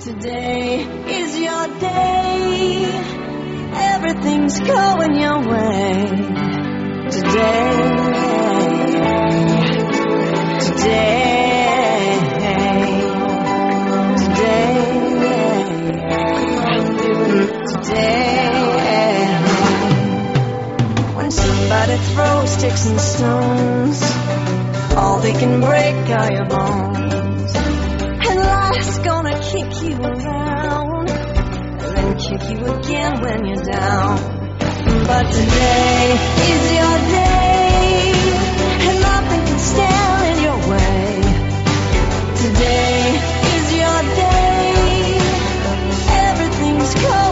Today is your day. Everything's going your way. Today. Today. Today. Today. When somebody throws sticks and stones, all they can break are your bones. Kick you again when you're down. But today is your day, and nothing can stand in your way. Today is your day, everything's going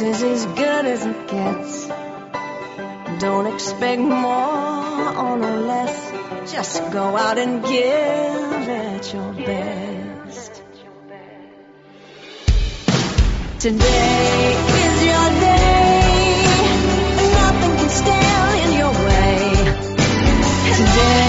Is as good as it gets. Don't expect more or no less. Just go out and give it your best. Today is your day. Nothing can stand in your way. Today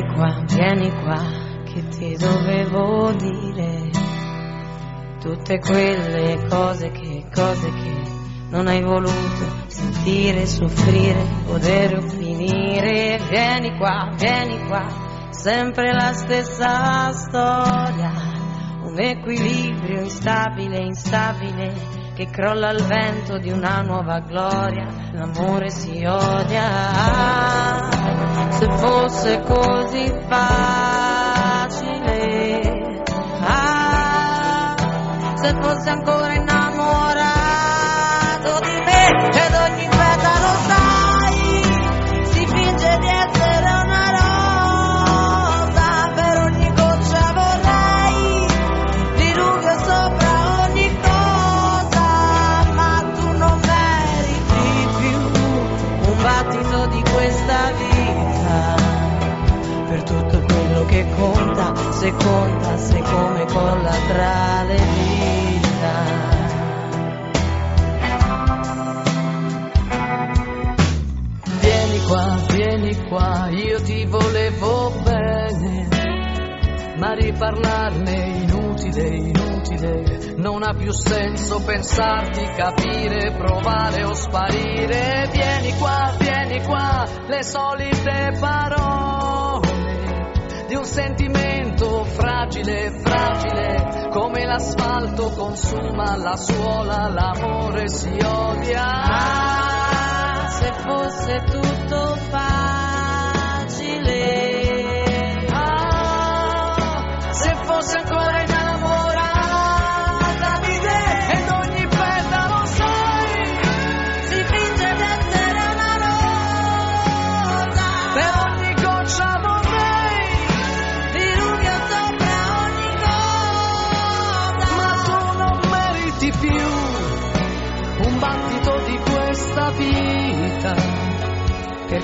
Vieni qua, vieni qua, che ti dovevo dire. Tutte quelle cose che, cose che non hai voluto sentire, soffrire, o finire. Vieni qua, vieni qua, sempre la stessa storia. Un equilibrio instabile, instabile, che crolla al vento di una nuova gloria. L'amore si odia. Se fosse così facile, ah, se fosse ancora innamorato conta, se conta, se come colla tra le dita. Vieni qua, vieni qua, io ti volevo bene, ma riparlarne inutile, inutile, non ha più senso pensarti, capire, provare o sparire. Vieni qua, vieni qua, le solite parole di un sentimento fragile, fragile, come l'asfalto consuma la suola, l'amore si odia. Ah, se fosse tutto facile, Ah, se fosse ancora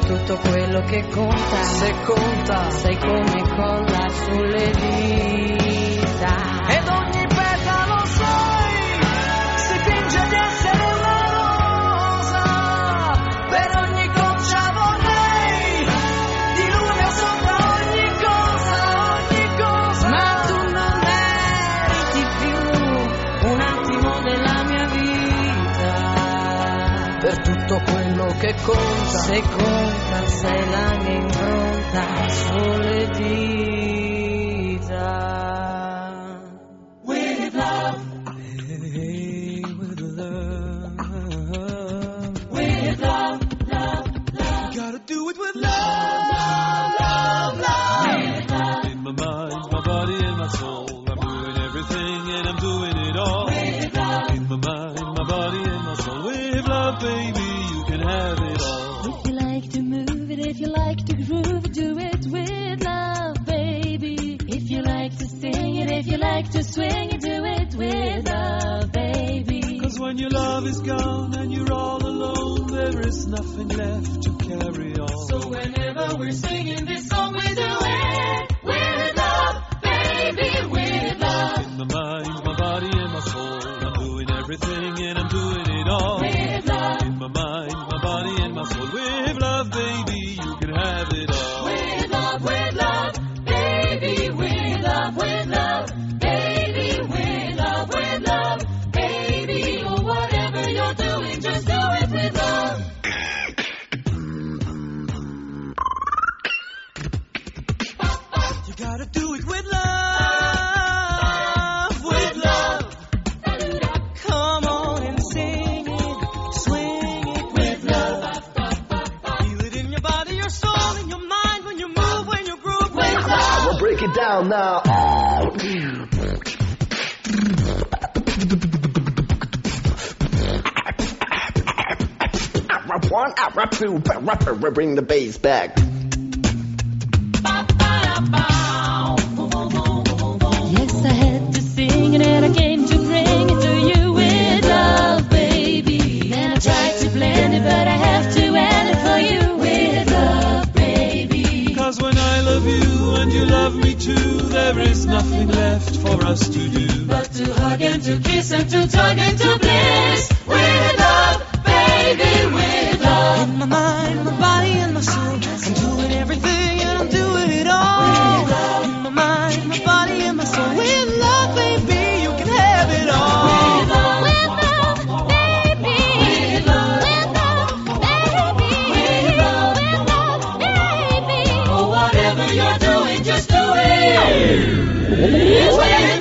tutto quello che conta, se conta, sai come colla sulle dita. ed ogni petalo sai, si finge di essere una rosa, per ogni goccia vorrei, diluvio sopra ogni cosa, ogni cosa. Ma tu non meriti più un attimo della mia vita. per tutto quello che conta, Se conta, sei langen Grund, das wolle wieder. With love, baby. Cause when your love is gone and you're all alone, there is nothing left to carry on. So whenever we're singing this song, we do it with love, baby, now. Rap one, rap two, rap, bring the bass back. Yes, I had to sing it and I came to bring it to you with love, baby. And I tried to blend it, but I have to end it for you with love, baby. Cause when I love you and you love me too, there is nothing left for us to do. But to hug and to kiss and to tug and to bliss with love, baby, with love. In my mind, my body, and my soul. Oh, yeah.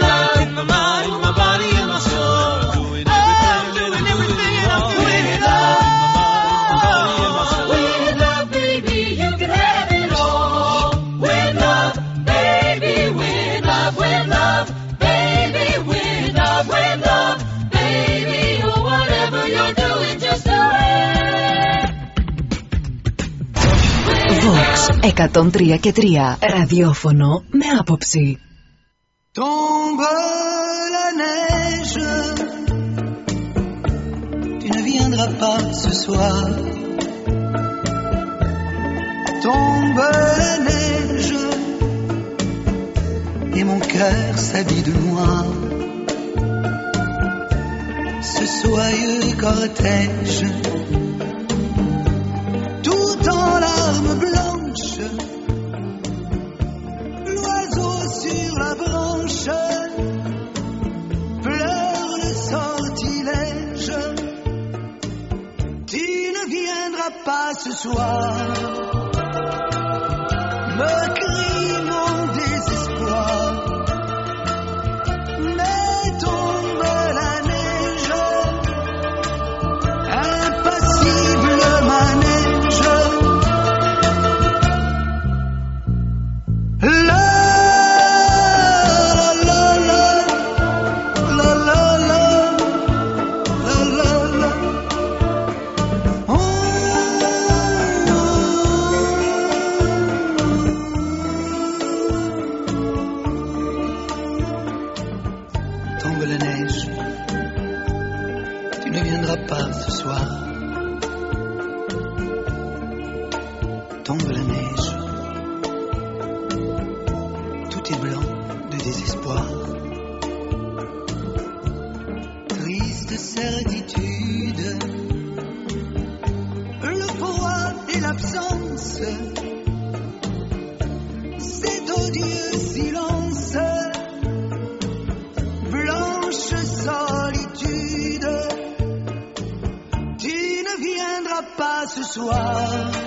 103 και 3 ραδιόφωνο με άποψη. Tombe la neige, tu ne viendras pas ce soir. Tombe la neige, et mon cœur s'habille de noir. Ce soyeux cortège, soir. Triste certitude, le froid et l'absence, cet odieux silence, blanche solitude, tu ne viendras pas ce soir.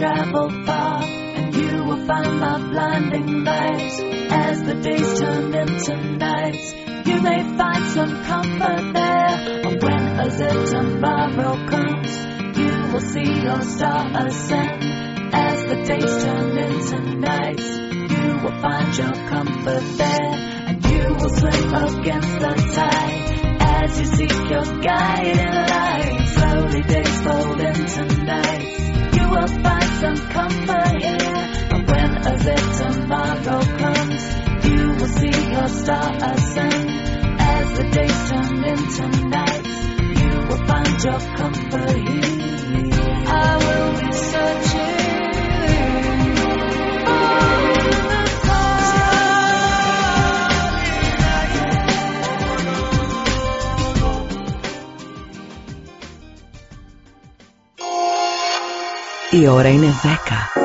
travel είναι 10.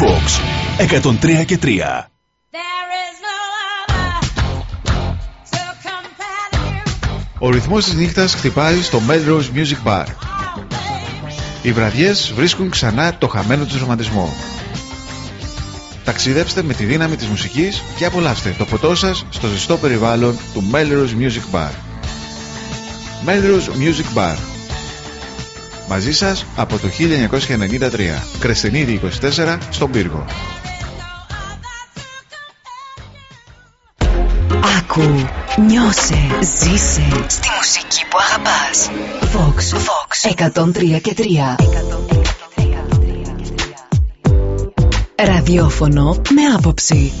Fox 103 και 3. Ο ρυθμός της νύχτας χτυπάει στο Melrose Music Bar. Οι βραδιές βρίσκουν ξανά το χαμένο τους ρομαντισμό. Ταξιδέψτε με τη δύναμη της μουσικής και απολαύστε το ποτό σας στο ζεστό περιβάλλον του Melrose Music Bar. Melrose Music Bar. Μαζί σας από το 1993. Κρεστενίδη 24 στον Πύργο. Άκου, νιώσε, ζήσε στη μουσική που αγαπάς. Vox, Vox 103 και 3. Ραδιόφωνο με άποψη.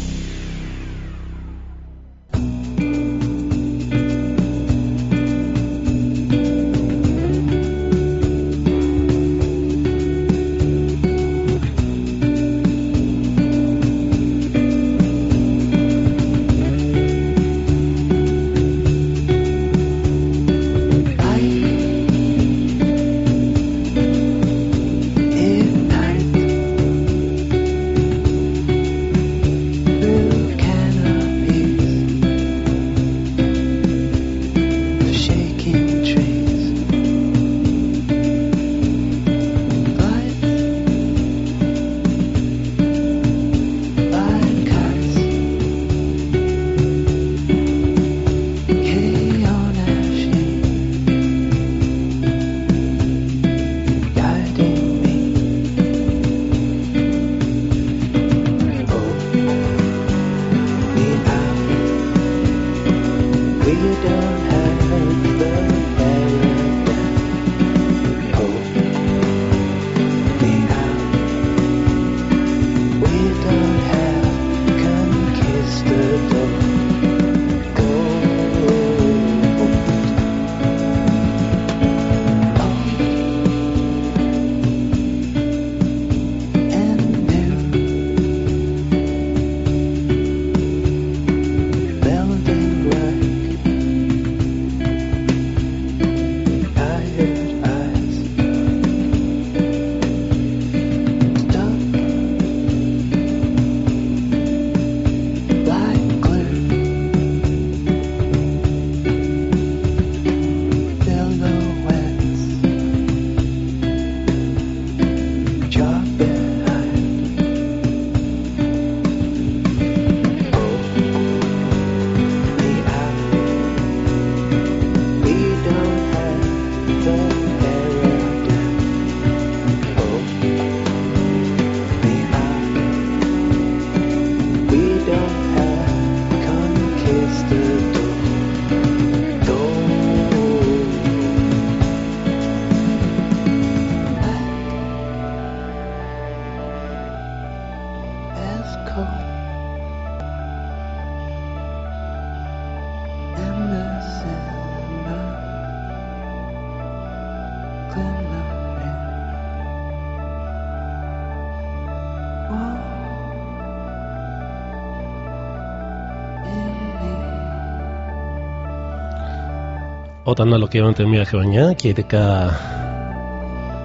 Όταν ολοκληρώνεται μια χρονιά και ειδικά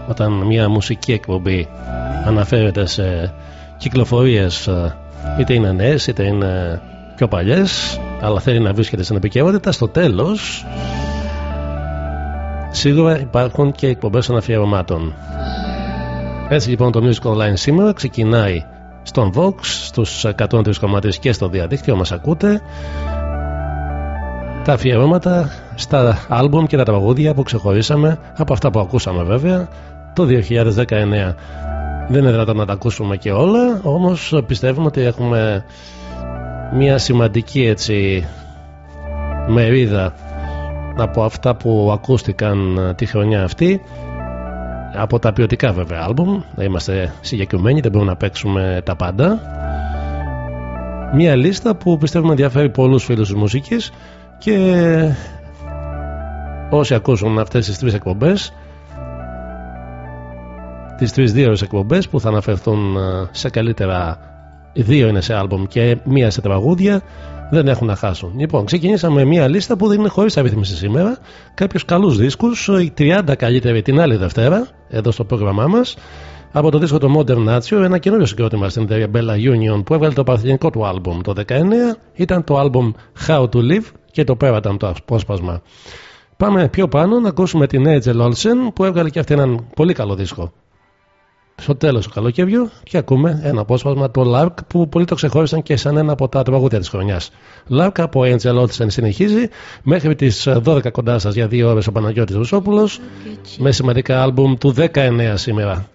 όταν μια μουσική εκπομπή αναφέρεται σε κυκλοφορίες ε, είτε είναι νέες είτε είναι πιο παλιές αλλά θέλει να βρίσκεται στην επικαιρότητα στο τέλος σίγουρα υπάρχουν και εκπομπές των αφιερωμάτων. Έτσι λοιπόν το Music Online σήμερα ξεκινάει στον Vox στους 103,3 και στο διαδίκτυο μας ακούτε. Τα αφιερώματα στα άλμπουμ και τα τραγούδια που ξεχωρίσαμε από αυτά που ακούσαμε βέβαια το 2019 δεν είναι δυνατόν να τα ακούσουμε και όλα όμως πιστεύουμε ότι έχουμε μια σημαντική έτσι μερίδα από αυτά που ακούστηκαν τη χρονιά αυτή. Από τα ποιοτικά βέβαια άλμπουμ να είμαστε συγκεκριμένοι δεν μπορούμε να παίξουμε τα πάντα. Μια λίστα που πιστεύουμε ενδιαφέρει πολλούς φίλους της μουσικής και όσοι ακούσουν αυτές τις τρεις εκπομπές τις τρεις δύο εκπομπές που θα αναφερθούν σε καλύτερα δύο είναι σε άλμπομ και μία σε τραγούδια δεν έχουν να χάσουν. Λοιπόν, ξεκινήσαμε μια λίστα που δεν είναι χωρίς αριθμίση σήμερα. Κάποιους καλούς δίσκους, οι 30 καλύτεροι την άλλη Δευτέρα, εδώ στο πρόγραμμά μας. Από το δίσκο το Modern Nature, ένα καινούριο συγκρότημα στην εταιρεία Bella Union που έβγαλε το παρθενικό του άλμπομ το 19 ήταν το άλμπομ How to Live και το πέραταν το απόσπασμα. Πάμε πιο πάνω να ακούσουμε την Angel Olsen που έβγαλε και αυτή έναν πολύ καλό δίσκο στο τέλος του καλοκαιριού και ακούμε ένα απόσπασμα το Lark που πολλοί το ξεχώρισαν και σαν ένα από τα τραγούδια της χρονιάς. Lark από Angel Olsen συνεχίζει μέχρι τις 12 κοντά σας για δύο ώρες ο Παναγιώτης Ρουσόπουλος με σημαντικά άλμπουμ του 19 σήμερα.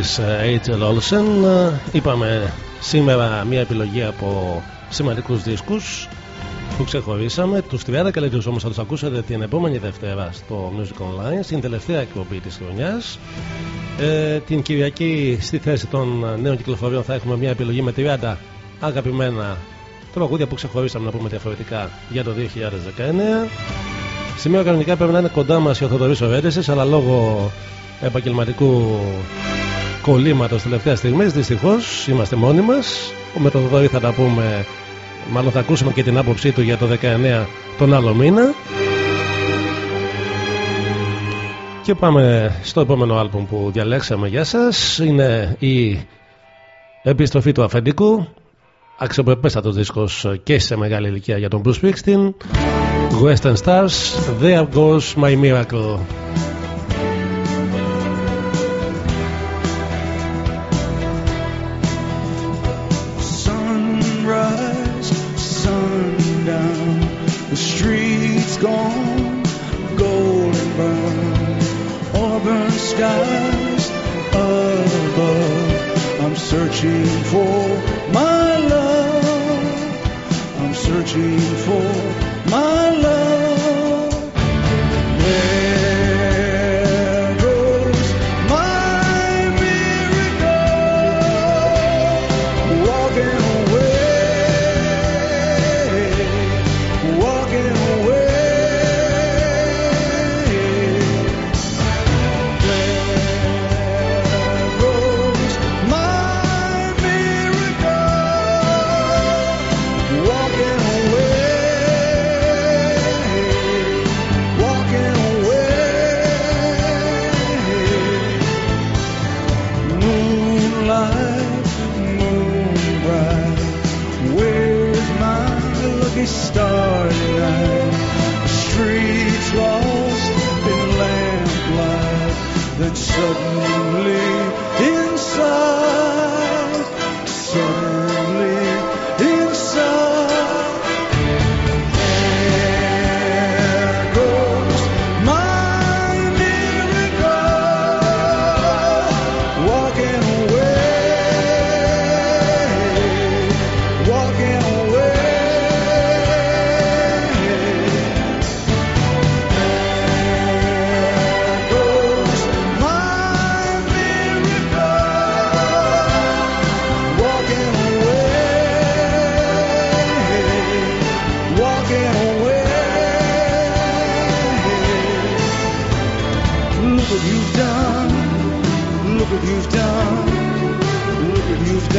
Της ε, Rachel Olsen. Ε, είπαμε σήμερα μια επιλογή από σημαντικούς δίσκους που ξεχωρίσαμε. Τους 30 καλύτερους όμως θα τους ακούσετε την επόμενη Δευτέρα στο Music Online στην τελευταία εκπομπή της χρονιάς. Ε, την Κυριακή στη θέση των νέων κυκλοφοριών θα έχουμε μια επιλογή με 30 αγαπημένα τραγούδια που ξεχωρίσαμε να πούμε διαφορετικά για το 2019 Σημείο κανονικά πρέπει να είναι κοντά μας ο Θοδωρή Ορέντεση, αλλά λόγω επαγγελματικού κολλήματο τελευταία στιγμή δυστυχώς είμαστε μόνοι μας. Με τον Θοδωρή θα τα πούμε, μάλλον θα ακούσουμε και την άποψή του για το 19 τον άλλο μήνα. Και πάμε στο επόμενο άλμπουμ που διαλέξαμε για σας Είναι η επιστροφή του αφεντικού Αξιοπρεπέστατος δίσκος και σε μεγάλη ηλικία για τον Bruce Springsteen Western Stars There Goes My Miracle searching for my love. I'm searching for my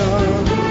love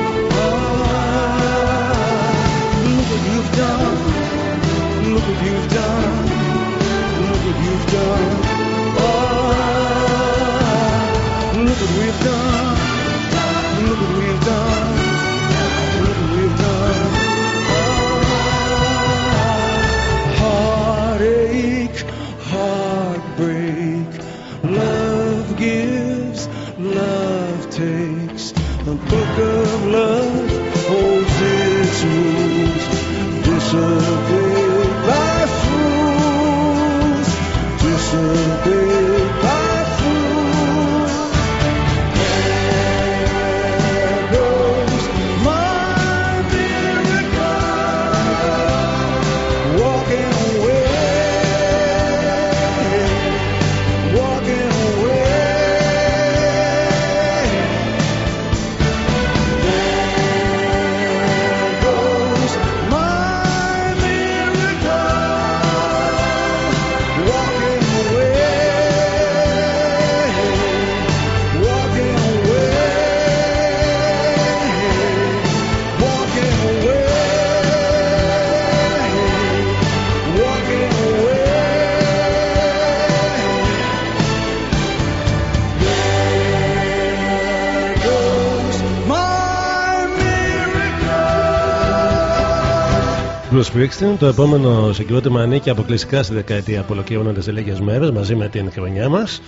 Springsteen, το επόμενο συγκρότημα ανήκει αποκλειστικά στη δεκαετία που ολοκληρώνεται σε λίγες μέρες μαζί με την χρονιά μας.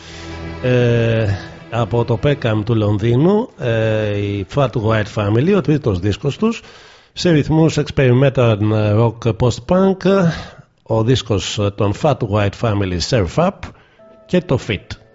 Ε, από το Peckham του Λονδίνου, ε, η Fat White Family, ο τρίτος δίσκος τους, σε ρυθμούς experimental rock post-punk, ο δίσκος των Fat White Family Surf Up και το Fit.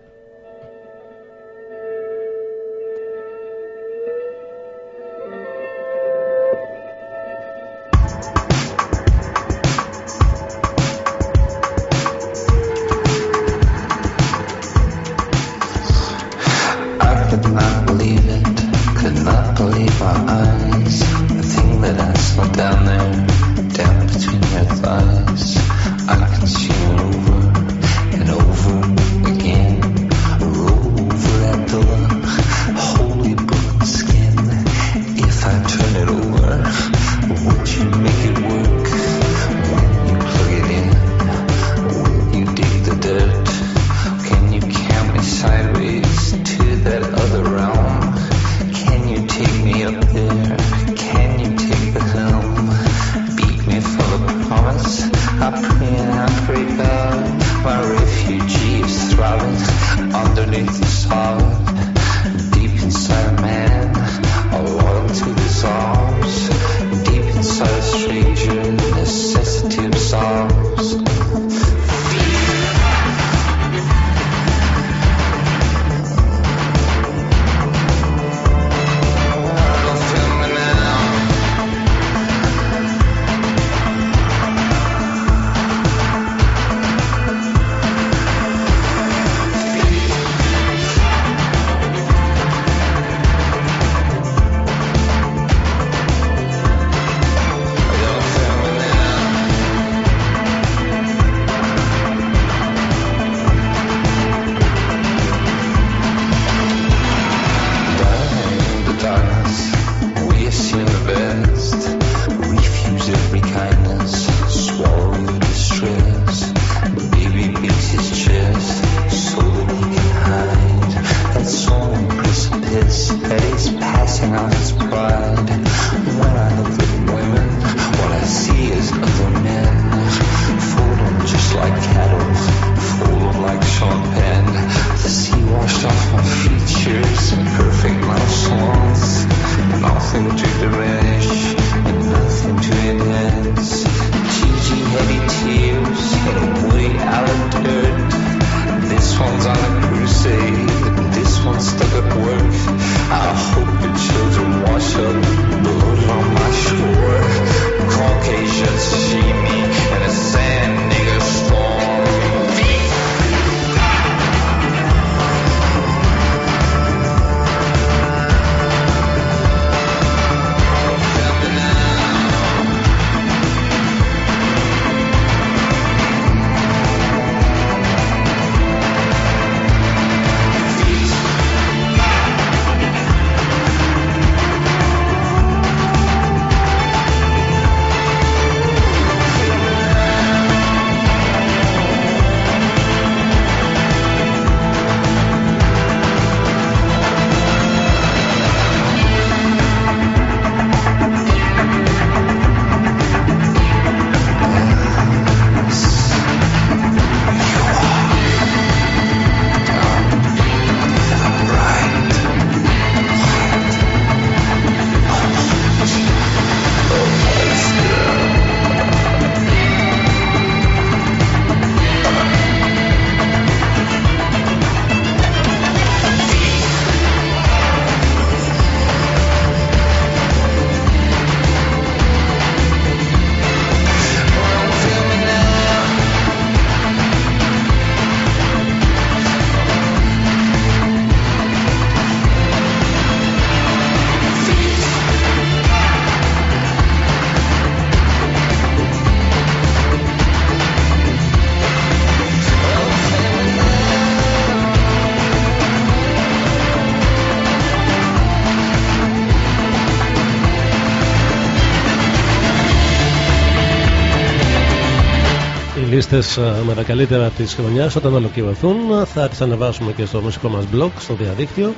Οι λίστε με τα καλύτερα της χρονιάς όταν ολοκληρωθούν θα τις ανεβάσουμε και στο μουσικό μας blog στο διαδίκτυο.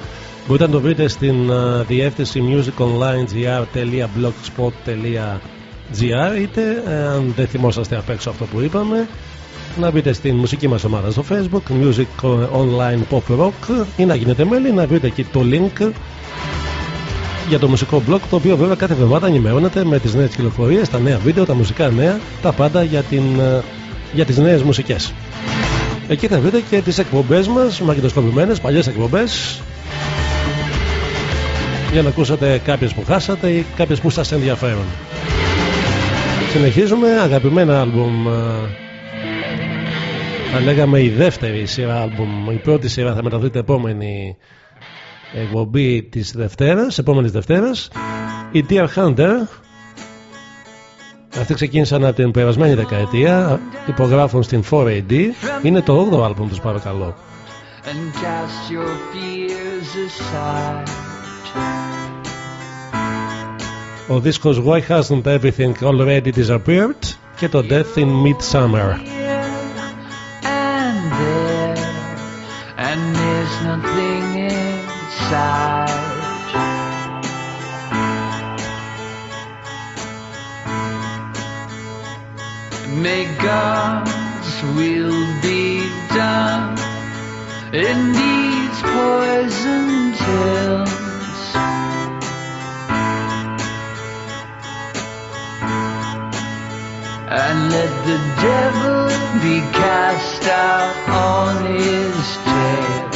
Μπορείτε να το βρείτε στην ε, διεύθυνση musiconlinegr.blogspot.gr είτε ε, αν δεν θυμόσαστε απ' έξω αυτό που είπαμε να μπείτε στην μουσική μας ομάδα στο facebook Music Online Pop Rock ή να γίνετε μέλη να βρείτε εκεί το link για το μουσικό blog το οποίο βέβαια κάθε εβδομάδα ενημερώνεται με τις νέες κυκλοφορίες, τα νέα βίντεο, τα μουσικά νέα, τα πάντα για, την, ε, για τις νέες μουσικές. Εκεί θα βρείτε και τις εκπομπές μας, μαγνητοσκοπημένες, παλιές εκπομπές για να ακούσετε κάποιες που χάσατε ή κάποιες που σας ενδιαφέρουν. Συνεχίζουμε αγαπημένα άλμπουμ ε, θα λέγαμε η δεύτερη σειρά άλμπουμ η πρώτη σειρά θα μεταδοθεί την επόμενη εκπομπή της Δευτέρας επόμενης Δευτέρας η Dear Hunter αυτοί ξεκίνησαν από την περασμένη δεκαετία υπογράφουν στην 4AD είναι το 8ο άλμπουμ τους παρακαλώ. And cast your fears aside. ο δίσκος Why Hasn't Everything Already Disappeared και το Death in Midsummer God's will be done in these poison tales. And let the devil be cast out on his tail.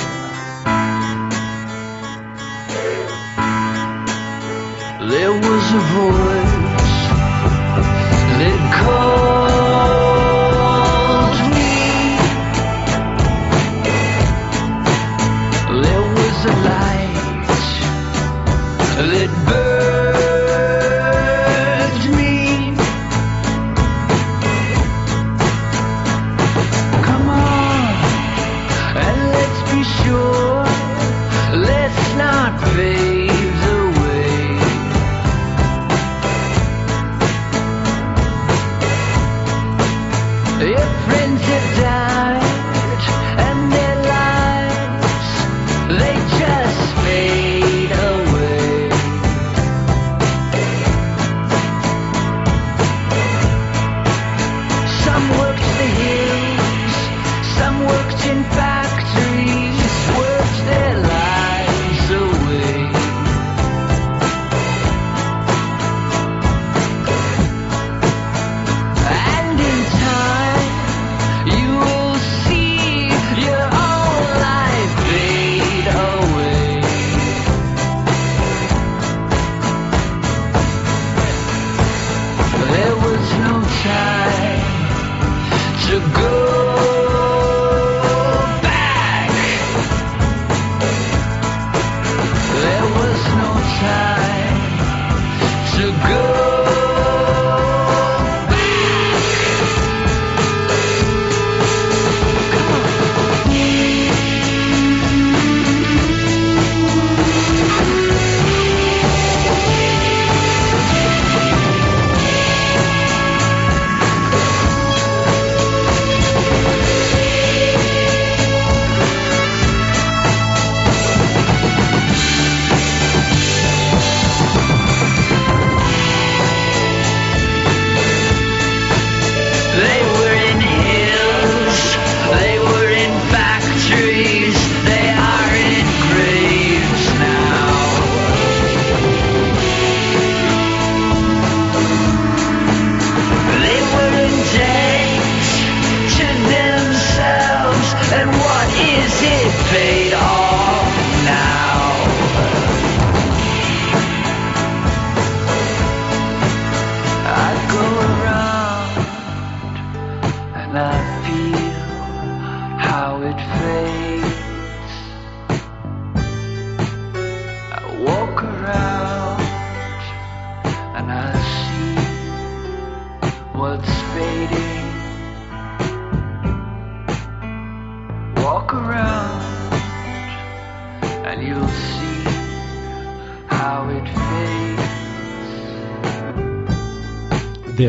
There was a voice that called. They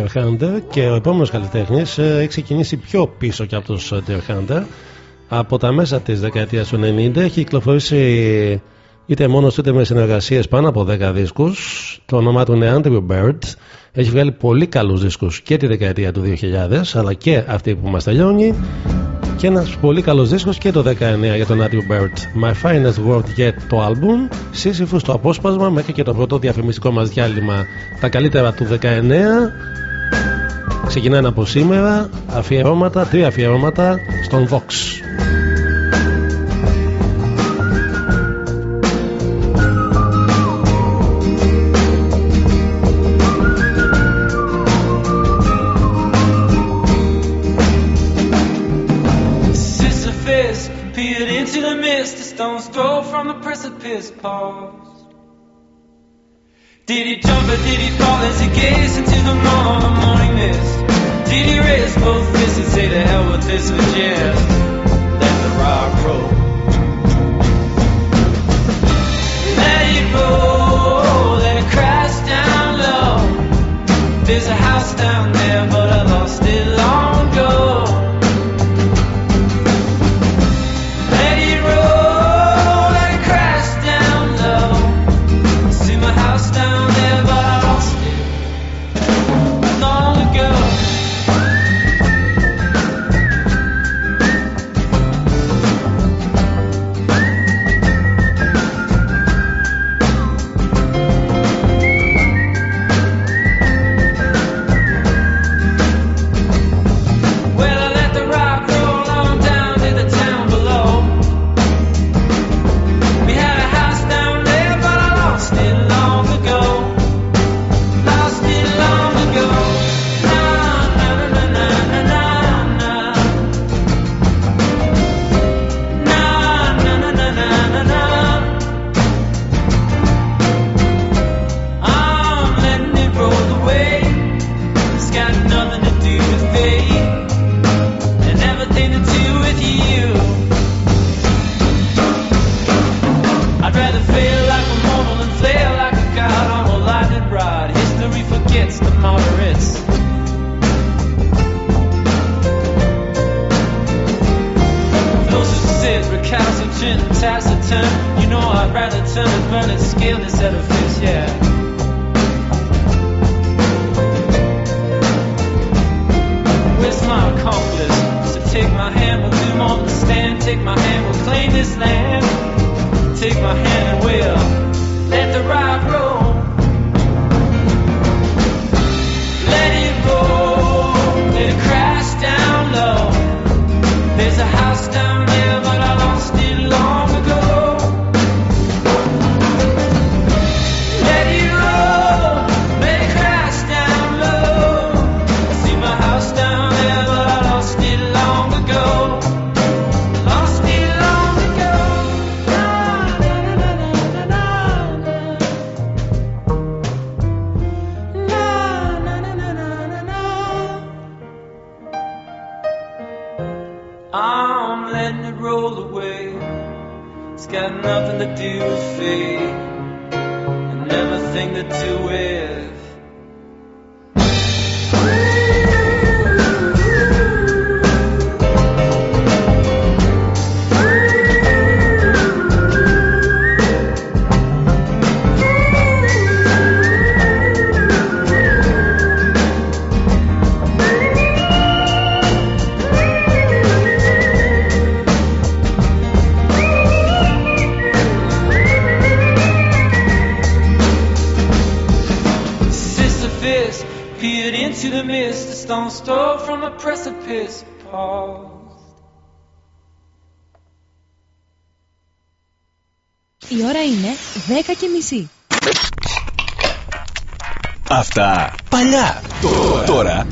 Dear Hunter και ο επόμενος καλλιτέχνης έχει ξεκινήσει πιο πίσω και από τους Dear Hunter. Από τα μέσα της δεκαετίας του 90 έχει κυκλοφορήσει είτε μόνος είτε με συνεργασίες πάνω από 10 δίσκους. Το όνομά του είναι Andrew Bird. Έχει βγάλει πολύ καλούς δίσκους και τη δεκαετία του 2000, αλλά και αυτή που μας τελειώνει. Και ένας πολύ καλός δίσκος και το 19 για τον Andrew Bird. My Finest Word Yet το album. Σύσυφου στο απόσπασμα μέχρι και το πρώτο διαφημιστικό μας διάλειμμα. Τα καλύτερα του 19. Ξεκινάνε από σήμερα αφιερώματα, τρία αφιερώματα στον Vox. Στρίστεψτε, πήγατε στο should say the hell with this and jazz.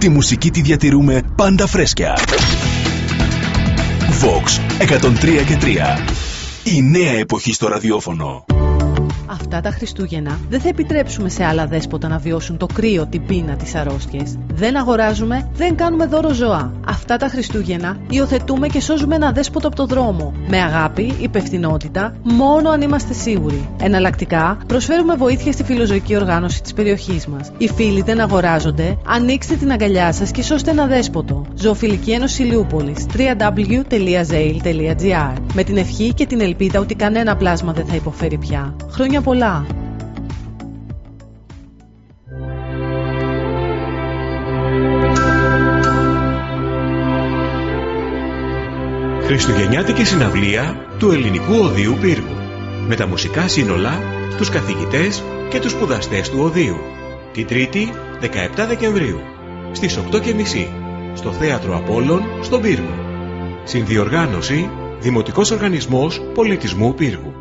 Τη μουσική τη διατηρούμε πάντα φρέσκια. Vox 103 και 3. Η νέα εποχή στο ραδιόφωνο. Αυτά τα Χριστούγεννα δεν θα επιτρέψουμε σε άλλα δέσποτα να βιώσουν το κρύο, την πείνα, τις αρρώστιες. Δεν αγοράζουμε, δεν κάνουμε δώρο ζώα. Αυτά τα Χριστούγεννα υιοθετούμε και σώζουμε ένα δέσποτο από το δρόμο. Με αγάπη, υπευθυνότητα, μόνο αν είμαστε σίγουροι. Εναλλακτικά, προσφέρουμε βοήθεια στη φιλοζωική οργάνωση της περιοχής μας. Οι φίλοι δεν αγοράζονται, ανοίξτε την αγκαλιά σας και σώστε ένα δέσποτο. Ζωοφιλική Ένωση Ηλιούπολης www.zail.gr Με την ευχή και την ελπίδα ότι κανένα πλάσμα δεν θα υποφέρει πια. Χρόνια πολλά! Χριστουγεννιάτικη συναυλία του Ελληνικού Οδείου Πύργου με τα μουσικά σύνολα, τους καθηγητές και τους σπουδαστές του Οδείου την 3η 17 Δεκεμβρίου στις 8.30 στο Θέατρο Απόλλων στον Πύργο. Συνδιοργάνωση Δημοτικός Οργανισμός Πολιτισμού Πύργου.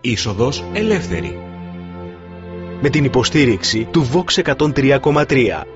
Είσοδος ελεύθερη. Με την υποστήριξη του Vox 103,3.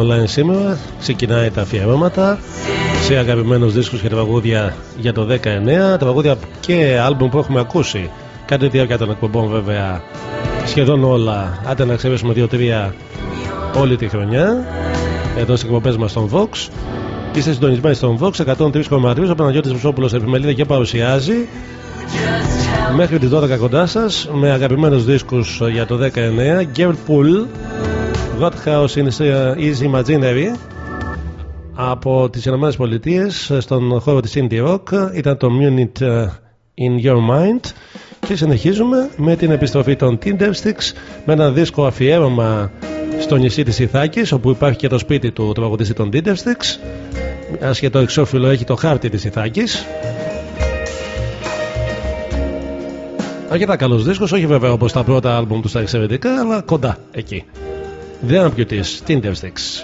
Online σήμερα. Ξεκινάει τα αφιερώματα σε αγαπημένους δίσκους και τραγούδια για το 19 τραγούδια και άλμπουμ που έχουμε ακούσει κάτι τη διάρκεια των εκπομπών βέβαια σχεδόν όλα. Άντε να ξεβεσουμε δυο 2-3 όλη τη χρονιά. Εδώ στις εκπομπές μας στον Vox. Είστε συντονισμένοι στον Vox 103,3 ο Παναγιώτης Βουσόπουλος επιμελείται και παρουσιάζει. Μέχρι τις 12 κοντά σας με αγαπημένους δίσκους για το 19 Girl Pool. What House in Is Imaginary από τις Ηνωμένες Πολιτείες στον χώρο της Indie Rock. Ήταν το Munich In Your Mind. Και συνεχίζουμε με την επιστροφή των Tindersticks με ένα δίσκο αφιέρωμα στο νησί της Ιθάκης όπου υπάρχει και το σπίτι του τραγουδιστή των Tindersticks. Ασχετό εξώφυλλο έχει το χάρτη της Ιθάκης. Αρκετά καλός δίσκος, όχι βέβαια όπως τα πρώτα άλμπουμ τους στα εξαιρετικά, αλλά κοντά εκεί. The Amputees, Tindersticks.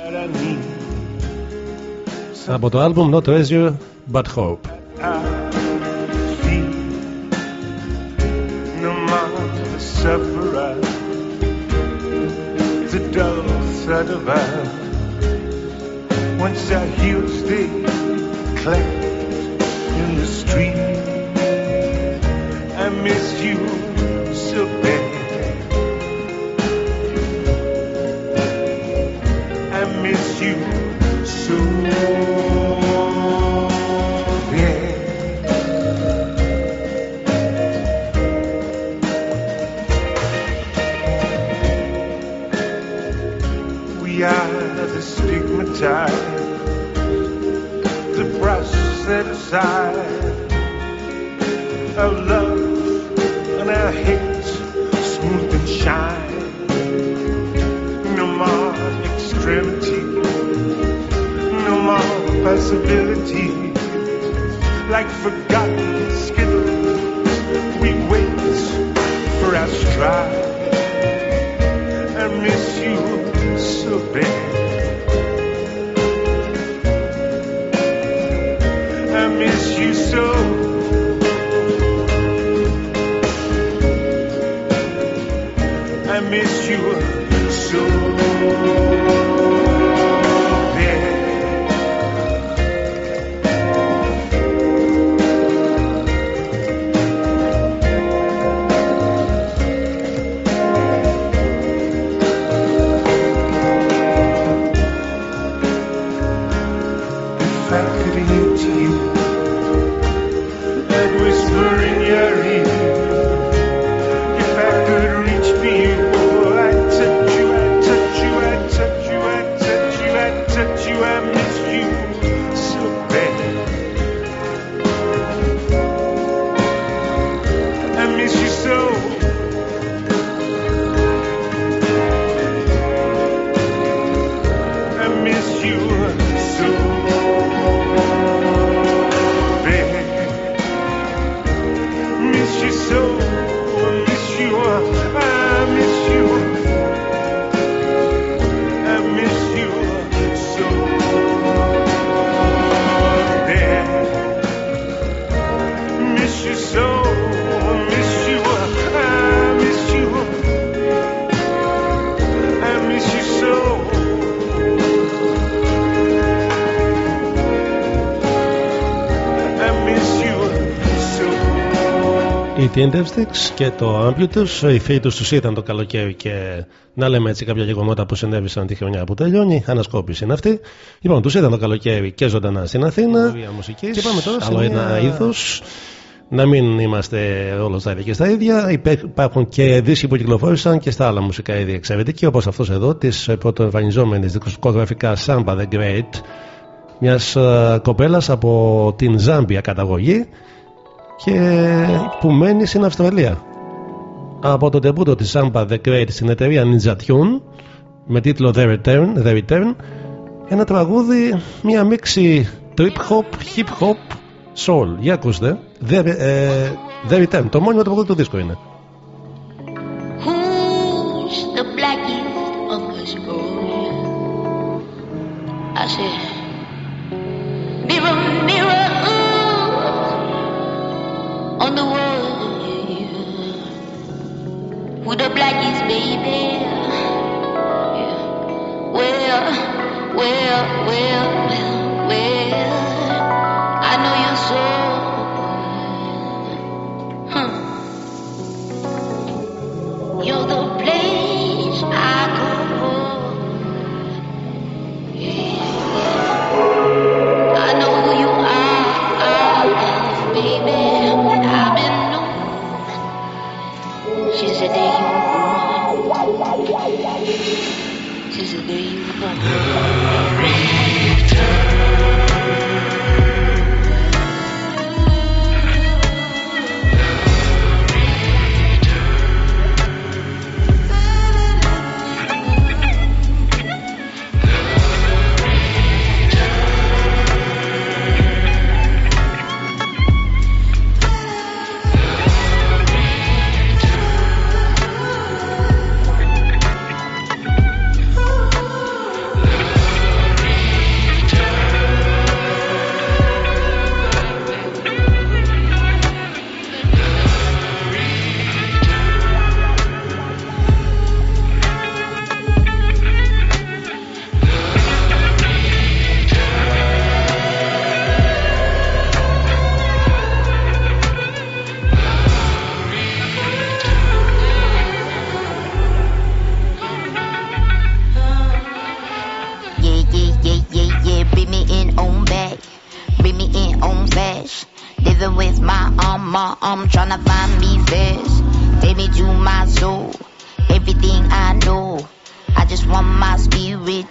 Από το άλμπουμ Not Treasure But Hope. no more the sufferer. The dull thread of earth. Once our heels they clapped in the street. I miss you our love and our hate smooth and shine. No more extremity, no more possibility. Like forgotten skittles, we wait for our stride. I miss you so bad. Οι Tindersticks και το Amputus, η φίλη τους τους ήταν το καλοκαίρι και να λέμε έτσι κάποια γεγονότα που συνέβησαν τη χρονιά που τελειώνει. Ανασκόπηση είναι αυτή. Λοιπόν, τους ήταν το καλοκαίρι και ζωντανά στην Αθήνα. Και πάμε τώρα σε άλλο ένα είδος. Να μην είμαστε όλος τα ίδια και στα ίδια. Υπέ- Υπάρχουν και δίσκοι που κυκλοφόρησαν και στα άλλα μουσικά είδη εξαιρετικοί, όπως αυτός εδώ της πρωτοεμφανιζόμενης δισκογραφικά Samba the Great, μιας κοπέλας από την Ζάμπια καταγωγή και που μένει στην Αυστραλία. Από το τεμπούτο της Samba The Great στην εταιρεία Ninja Tune με τίτλο The Return, The Return ένα τραγούδι, μια μίξη trip hop, hip hop, soul. Για ακούστε. The, ε, The Return, το μόνιμο τραγούδι του δίσκου είναι.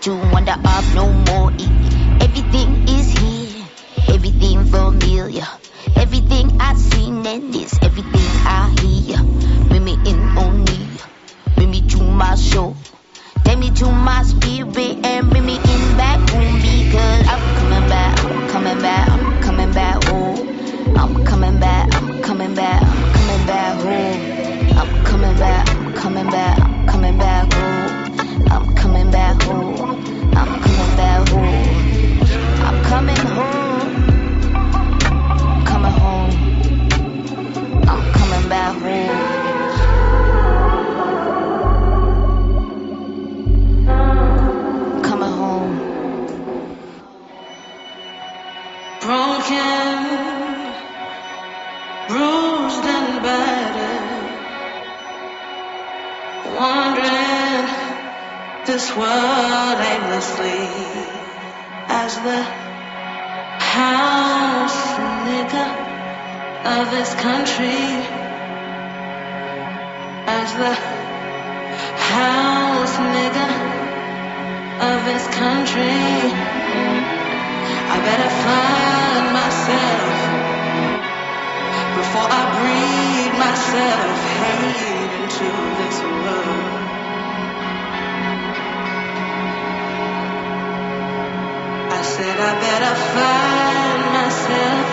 To wander up no more. Everything is here. Everything familiar. Everything I've seen and this. Everything I hear. Bring me in on me. Bring me to my soul. Take me to my spirit and bring me in back home because I'm coming back, I'm coming back, I'm coming back home. I'm coming back, I'm coming back, I'm coming back home. I'm coming back, I'm coming back, I'm coming back home. Broken, bruised and battered, wandering this world aimlessly as the house nigga of this country, as the house nigga of this country. I better find myself before I breed myself hate into this world. I said I better find myself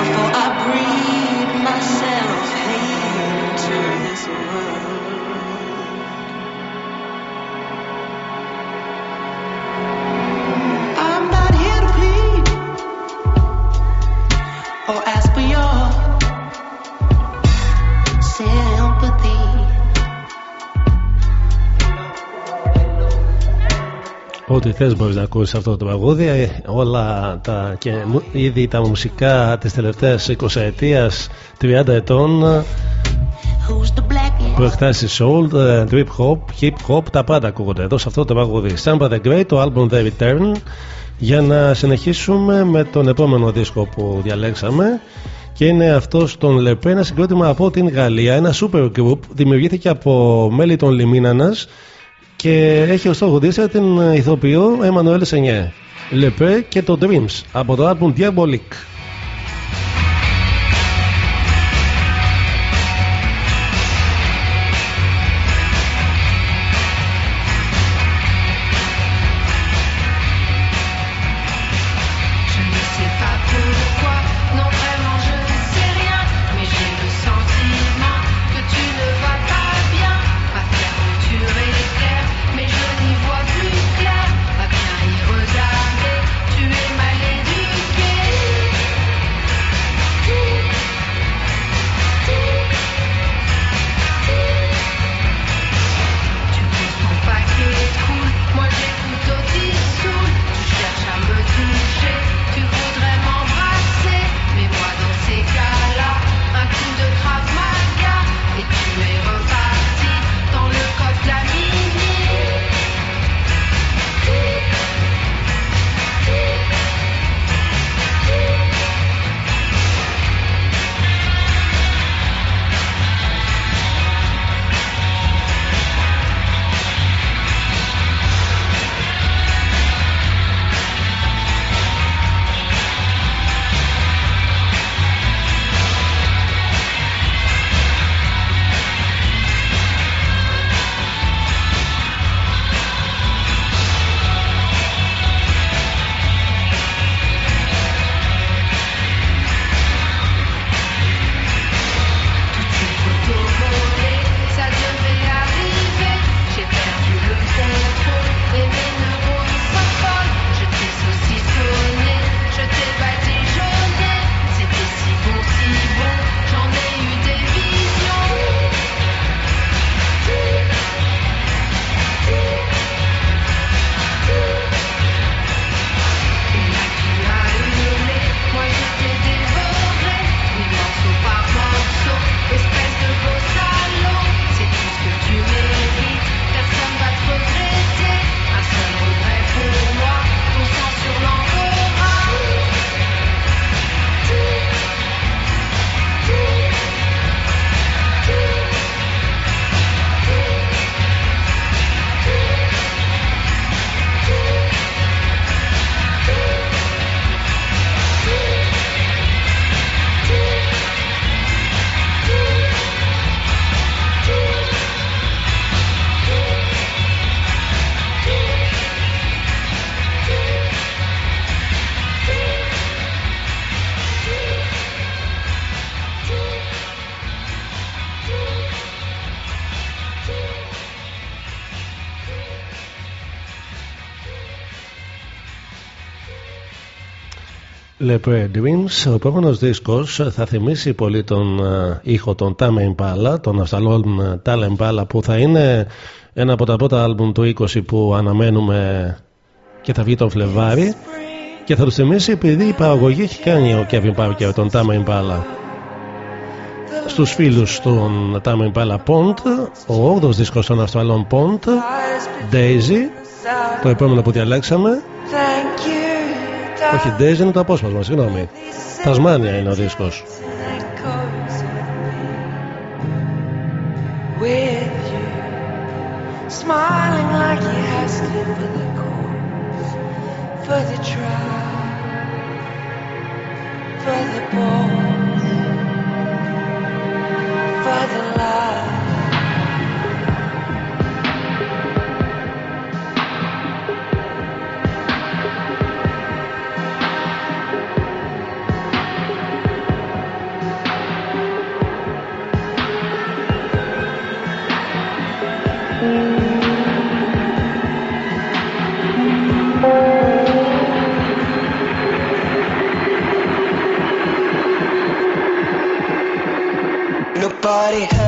before I breed myself hate into this world. Or ask for your sympathy. Ό,τι θες μπορείς να ακούσεις σε αυτό το τραγούδι Ε, όλα τα και μου- ήδη τα μουσικά της τελευταίας 20 ετίας 30 ετών προεκτάσεις soul, ε, trip hop, hip hop τα πάντα ακούγονται εδώ σε αυτό το τραγούδι Samba the Great, το album The Return για να συνεχίσουμε με τον επόμενο δίσκο που διαλέξαμε και είναι αυτός των Λεπέ, ένα συγκρότημα από την Γαλλία, ένα super group, δημιουργήθηκε από μέλη των Λιμίνανας και έχει ως τραγουδίστρια την ηθοποιό Εμμανουέλ Σενιέ. Λεπέ και το Dreams από το album Diabolique. Le Dreams. Ο επόμενος δίσκος θα θυμίσει πολύ τον ε, ήχο των Tame Impala, των Αυστραλών Tame Impala, που θα είναι ένα από τα πρώτα άλμπουμ του 20 που αναμένουμε και θα βγει τον Φλεβάρι. Και θα τους θυμίσει επειδή η παραγωγή έχει κάνει ο Kevin Parker τον Tame Impala. Στους φίλους των Tame Impala Pond, ο όγδοο δίσκος των Αυστραλών Πόντ, Daisy, το επόμενο που διαλέξαμε. Όχι, Days είναι το απόσπασμα, συγγνώμη. Τασμάνια είναι ο δίσκος. party.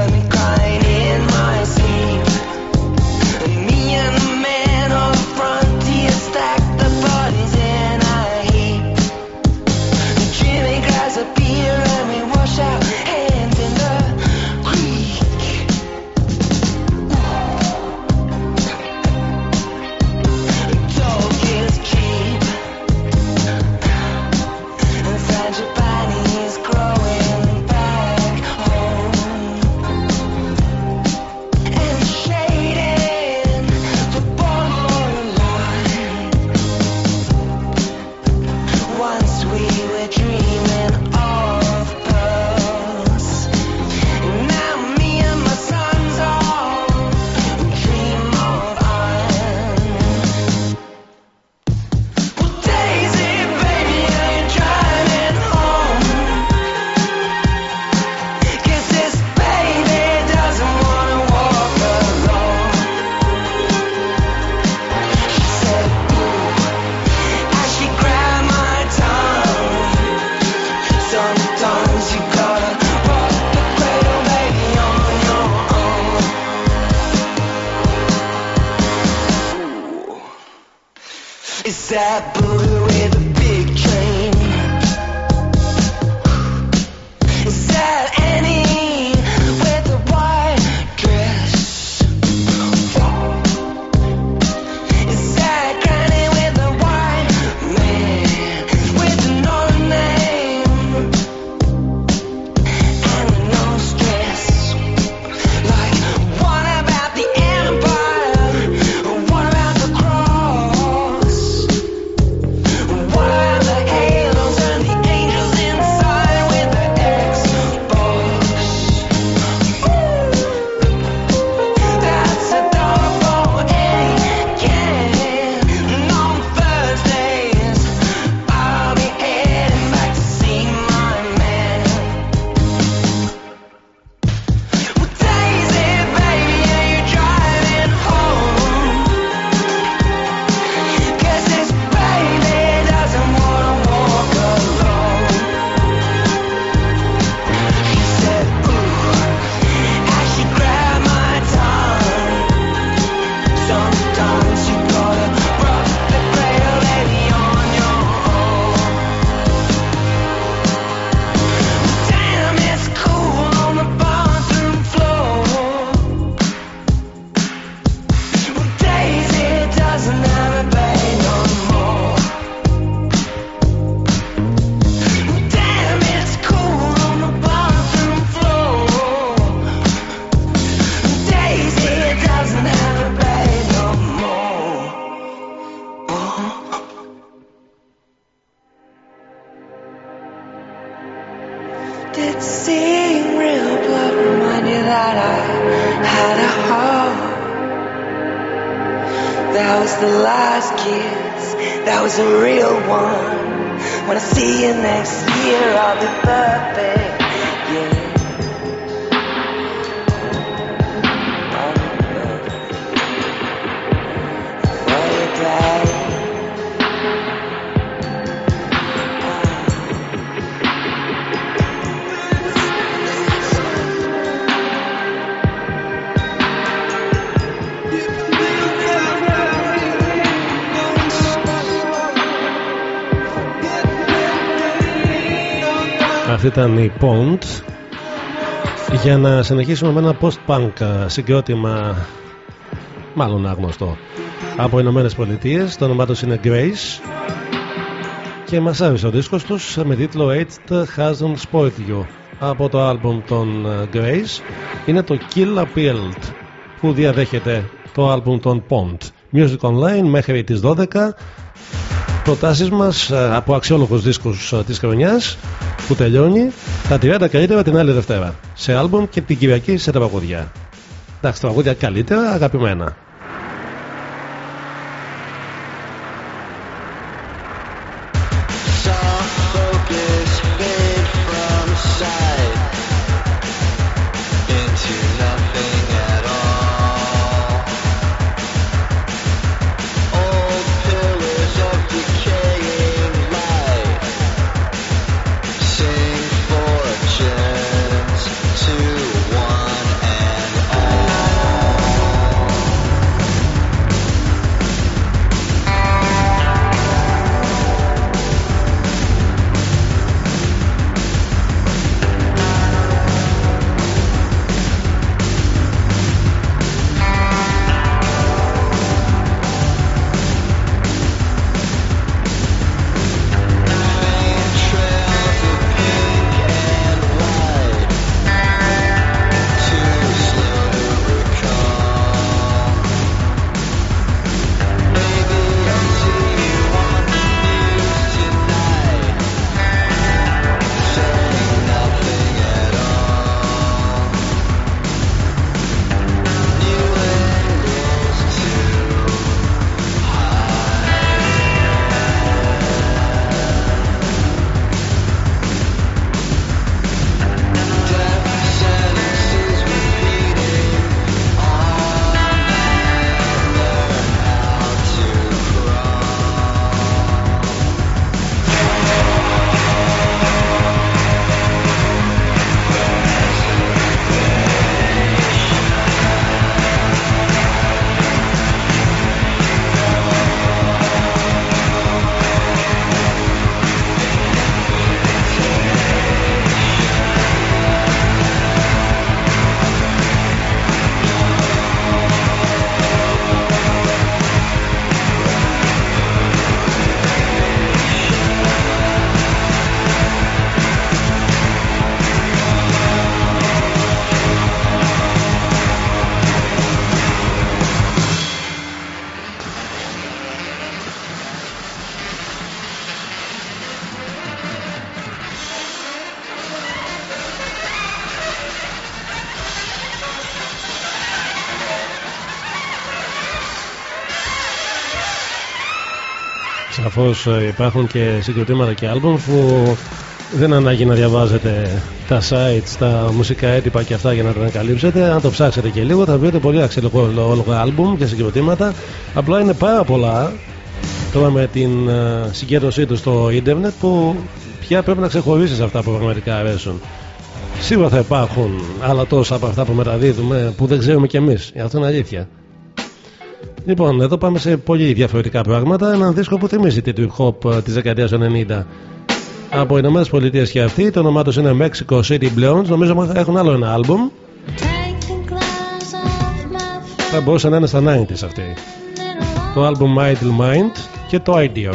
Ήταν η Pond. Για να συνεχίσουμε με ένα post-punk συγκρότημα, μάλλον άγνωστο, από Ηνωμένες Πολιτείες. Το όνομά τους είναι Grace. Και μας άρεσε ο δίσκος τους με τίτλο It Hasn't Spoiled You από το άλμπουμ των ε, Grace. Είναι το Kill Appealed που διαδέχεται το άλμπουμ των Pond. Music Online μέχρι τις 12 προτάσεις μας ε, από αξιόλογους δίσκους ε, της χρονιάς που τελειώνει τα 30 καλύτερα την άλλη Δευτέρα σε άλμπουμ και την Κυριακή σε τραγουδιά. Εντάξει, τραγούδια καλύτερα, αγαπημένα. Σαφώς υπάρχουν και συγκροτήματα και άλμπομ που δεν ανάγκη να διαβάζετε τα sites, τα μουσικά έντυπα και αυτά για να τα ανακαλύψετε. Αν το ψάξετε και λίγο θα βρείτε πολύ αξιολογικό άλμπουμ και συγκροτήματα. Απλά είναι πάρα πολλά τώρα με την ε, συγκέντρωσή τους στο ίντερνετ που πια πρέπει να ξεχωρίσεις αυτά που πραγματικά αρέσουν. Σίγουρα θα υπάρχουν άλλα τόσα από αυτά που μεταδίδουμε που δεν ξέρουμε κι εμείς. Αυτό είναι αλήθεια. Λοιπόν, εδώ πάμε σε πολύ διαφορετικά πράγματα. Έναν δίσκο που θυμίζει την trip hop της δεκαετίας του 90. Από Ηνωμένες Πολιτείες και αυτή, το όνομά τους είναι Mexico City Blondes. Νομίζω έχουν άλλο ένα album. Θα μπορούσε να είναι στα 90s αυτή. Το album Idle Mind και το Idea.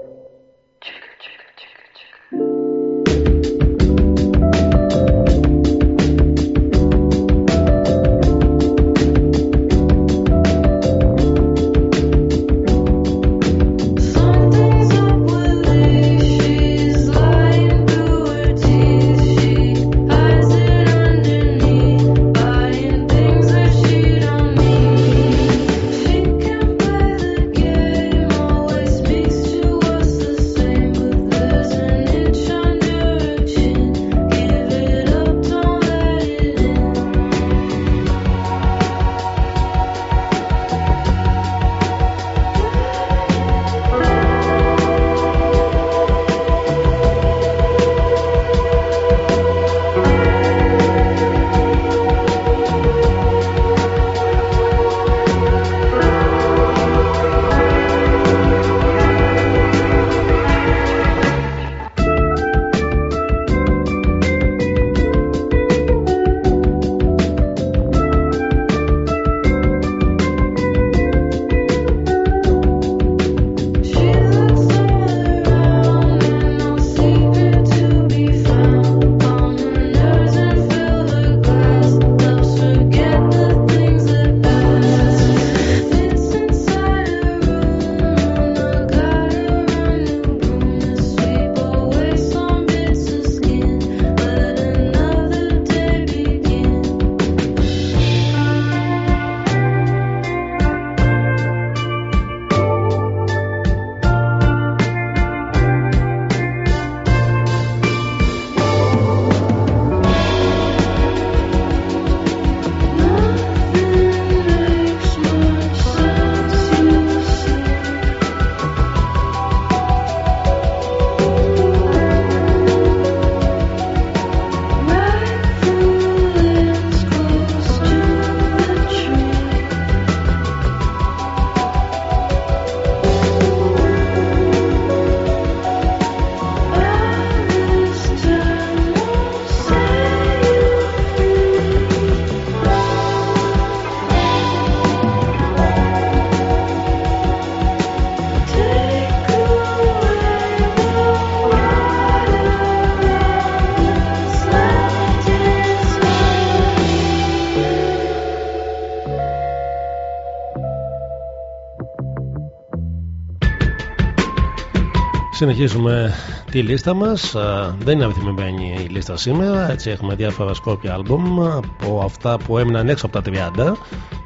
Συνεχίζουμε τη λίστα μας. Α, Δεν είναι αριθμημένη η λίστα σήμερα. Έτσι έχουμε διάφορα σκόπια άλμπουμ Από αυτά που έμειναν έξω από τα 30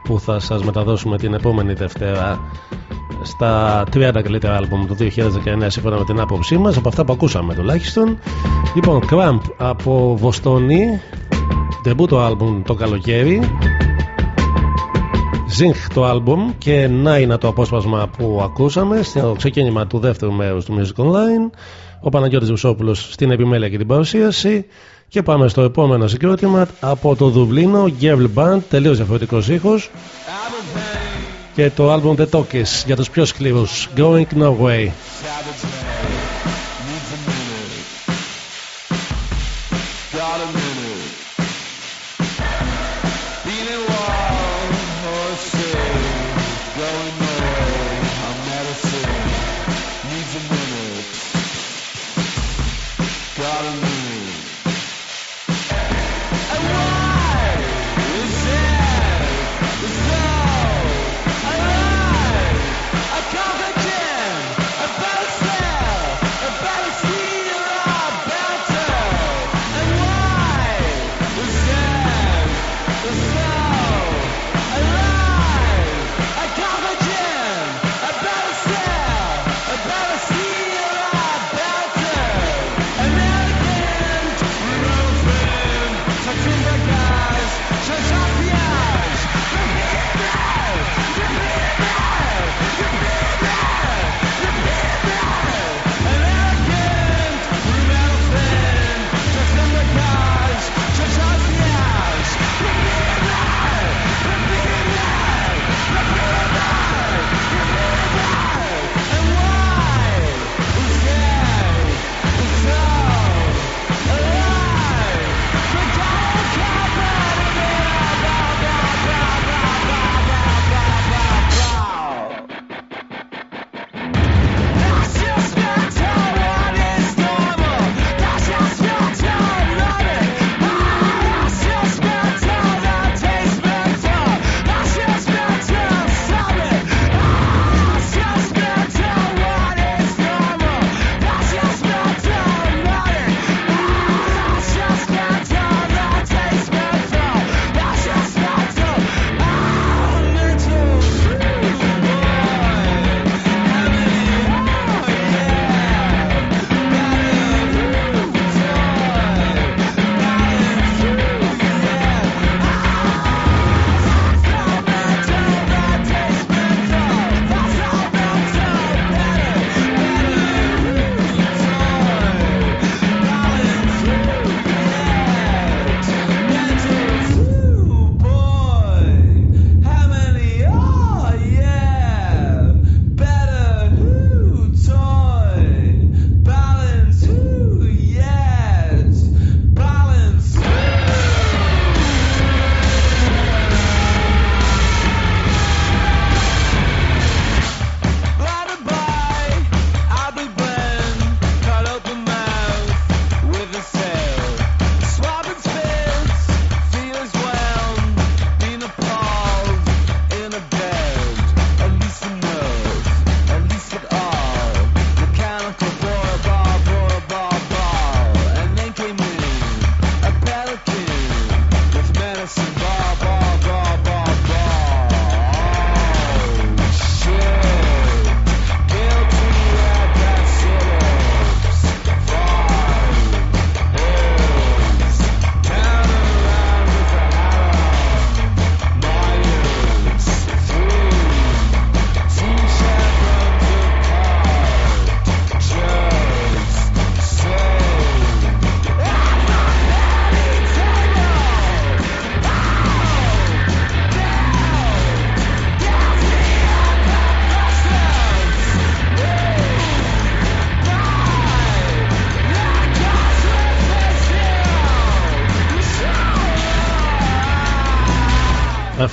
Που θα σας μεταδώσουμε την επόμενη Δευτέρα Στα 30 καλύτερα άλμπουμ του 2019 Σύμφωνα με την άποψή μας Από αυτά που ακούσαμε τουλάχιστον. Λοιπόν, Cramp από Βοστόνη Ντεμπούτο άλμπουμ το καλοκαίρι Zinc το άλμπουμ και να είναι το απόσπασμα που ακούσαμε στο ξεκίνημα του δεύτερου μέρους του Music Online. Ο Παναγιώτης Βουσόπουλος στην επιμέλεια και την παρουσίαση. Και πάμε στο επόμενο συγκρότημα από το Δουβλίνο Girl Band, τελείως διαφορετικός ήχος. Και το άλμπουμ The Talkies για τους πιο σκληρούς Going Norway Got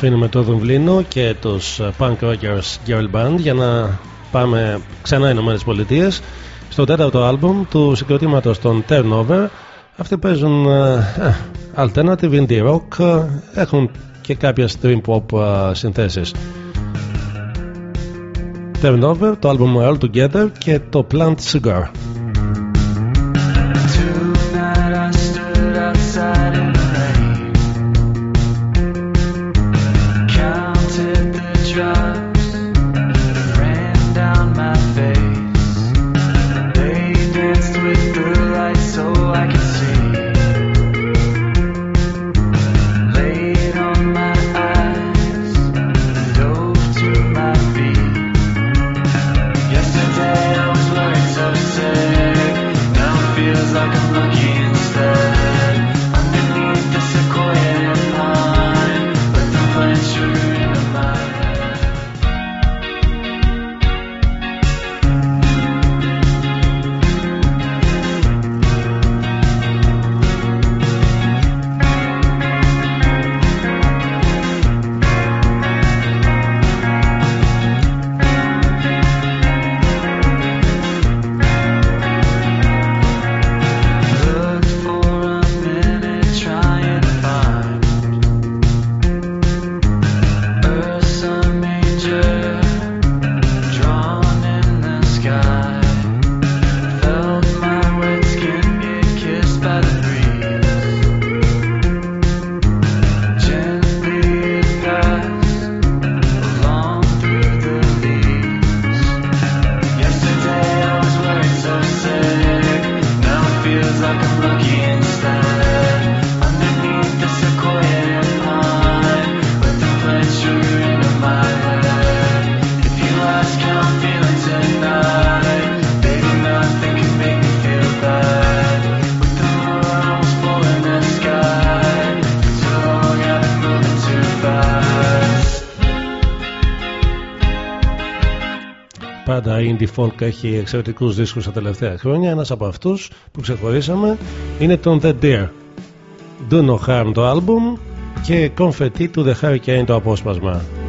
Αφήνουμε το Δουβλίνο και τους Punk Rockers Girl Band για να πάμε ξανά Ηνωμένες Πολιτείες στο τέταρτο άλμπουμ του συγκροτήματος των Turnover. Αυτοί παίζουν ε, ε, alternative indie rock ε, έχουν και κάποιες dream pop ε, συνθέσεις. Turnover, το άλμπουμ All Together και το Plant Cigar indie folk έχει εξαιρετικούς δίσκους τα τελευταία χρόνια. Ένας από αυτούς που ξεχωρίσαμε είναι τον The Deer. Do No Harm το άλμπουμ και Confetti to the Hurricane το απόσπασμα.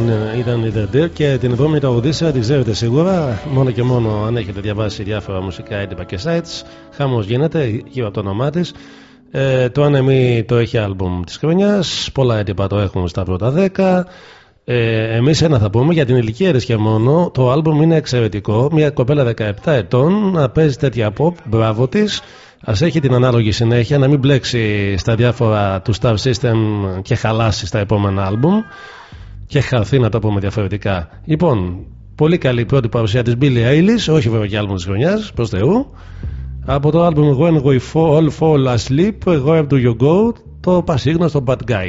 Λοιπόν, ε, ήταν η The Dirt και την επόμενη τραγουδίστρια την ξέρετε σίγουρα. Μόνο και μόνο αν έχετε διαβάσει διάφορα μουσικά έντυπα και sites. Χάμο γίνεται γύρω από το όνομά της. Ε, το Anemi το έχει άλμπουμ της χρονιάς. Πολλά έντυπα το έχουν στα πρώτα 10. Ε, Εμείς ένα θα πούμε για την ηλικία της και μόνο. Το άλμπουμ είναι εξαιρετικό. Μια κοπέλα 17 ετών να παίζει τέτοια pop. Μπράβο της. Α έχει την ανάλογη συνέχεια, να μην μπλέξει στα διάφορα του Star System και χαλάσει στα επόμενα άλμπουμ και χαθεί να το πούμε διαφορετικά. Λοιπόν, πολύ καλή πρώτη παρουσία της Billie Eilish, όχι βέβαια και άλμπουμ της χρονιάς, προς Θεού. Από το άλμπουμ When We Fall, Fall Asleep, Where Do You Go, το πασίγνωστο Bad Guy.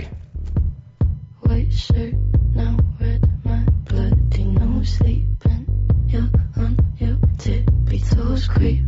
White shirt, now red, my bloody nose sleeping. You're on your tippy toes, creeping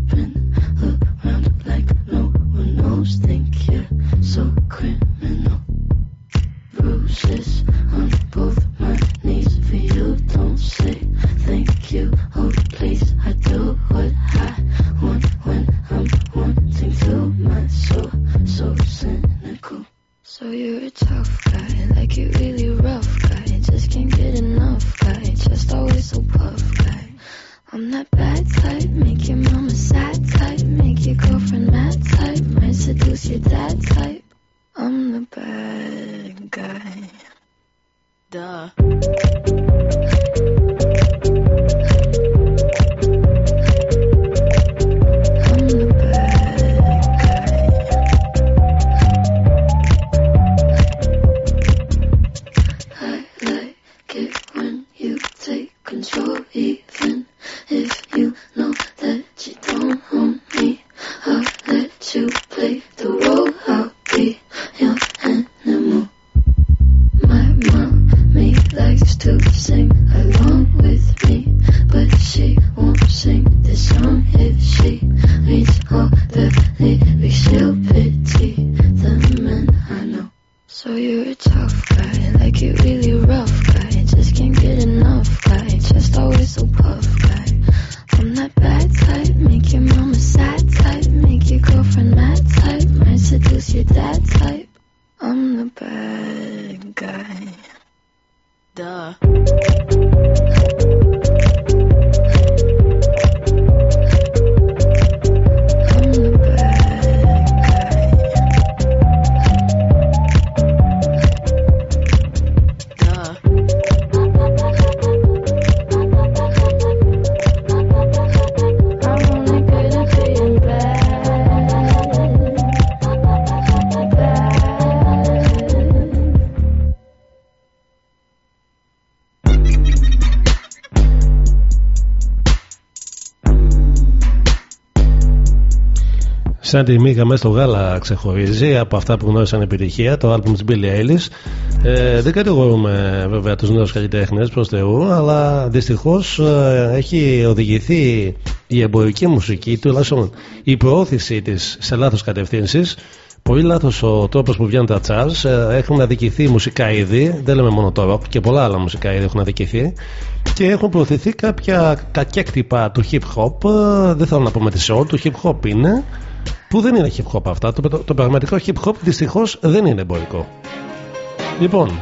Σαν τη μίγα μέσα στο γάλα ξεχωρίζει από αυτά που γνώρισαν επιτυχία, το άλμπουμ της Billie Eilish. Ε, δεν κατηγορούμε βέβαια τους νέους καλλιτέχνες προς Θεού, αλλά δυστυχώς ε, έχει οδηγηθεί η εμπορική μουσική, τουλάχιστον η προώθηση της σε λάθος κατευθύνσεις. Πολύ λάθος ο τρόπος που βγαίνουν τα charts, ε, έχουν αδικηθεί μουσικά είδη, δεν λέμε μόνο το rock και πολλά άλλα μουσικά είδη έχουν αδικηθεί και έχουν προωθηθεί κάποια κακέκτυπα του hip hop, ε, δεν θέλω να πούμε τη soul, του hip hop είναι, που δεν είναι hip hop αυτά. Το, το, το πραγματικό hip hop δυστυχώς δεν είναι εμπορικό. Λοιπόν,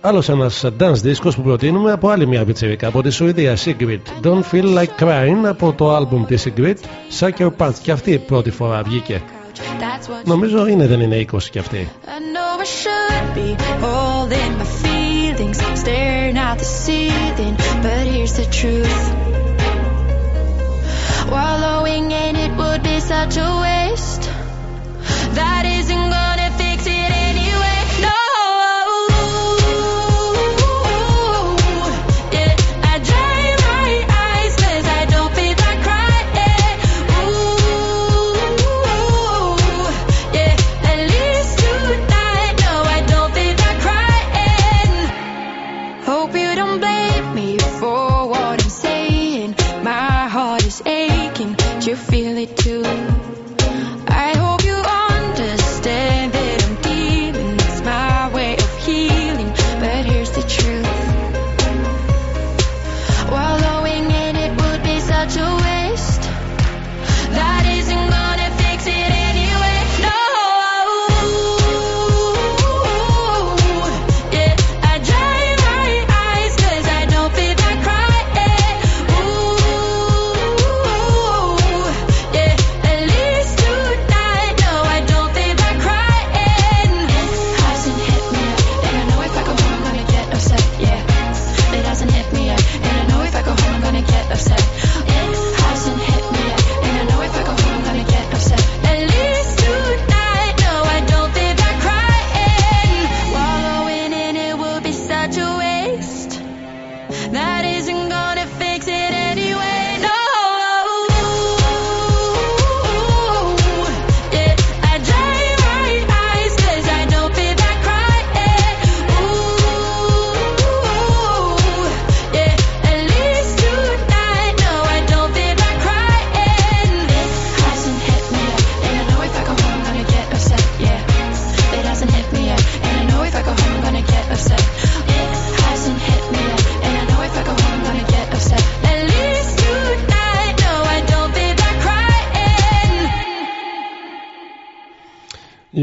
άλλος ένας dance discos που προτείνουμε από άλλη μια πιτσιρικά από τη Σουηδία Sigrid. Don't feel like crying από το album της Sigrid Sucker Punch. Και αυτή η πρώτη φορά βγήκε. That's what Νομίζω είναι, δεν είναι 20 κι αυτή. I know I should be holding my feelings, staring at the ceiling, but here's the truth. Wallowing in would be such a waste. That isn't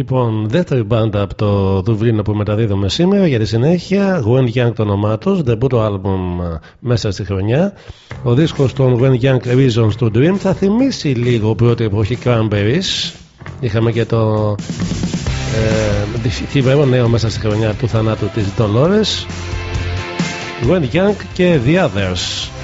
Λοιπόν, δεύτερη μπάντα από το Δουβλίνο που μεταδίδουμε σήμερα για τη συνέχεια. Gwen Young το όνομά τους, debut άλμπουμ ε, μέσα στη χρονιά. Ο δίσκος των Gwen Young Reasons to Dream θα θυμίσει λίγο πρώτη εποχή Cranberries. Είχαμε και το ε, νέο μέσα στη χρονιά του θανάτου της Dolores. Gwen Young και The Others.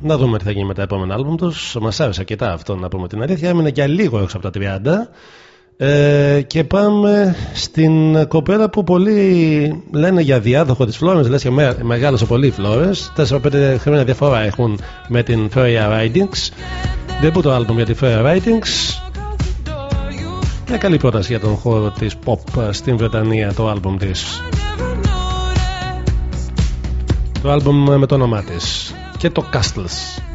Να δούμε τι θα γίνει με τα επόμενα άλμπουμ τους. Μας άρεσε αρκετά αυτό να πούμε την αλήθεια. Έμεινε για λίγο έξω από τα 30. Ε, και πάμε στην κοπέλα που πολλοί λένε για διάδοχο της Φλόρενς. Λες και με, μεγάλωσε πολύ η Φλόρενς. 4-5 χρόνια διαφορά έχουν με την Freya Ridings. Δεν το άλμπουμ για τη Freya Ridings. Μια καλή πρόταση για τον χώρο της pop στην Βρετανία το άλμπουμ της το άλμπουμ με το όνομά της και το Castles.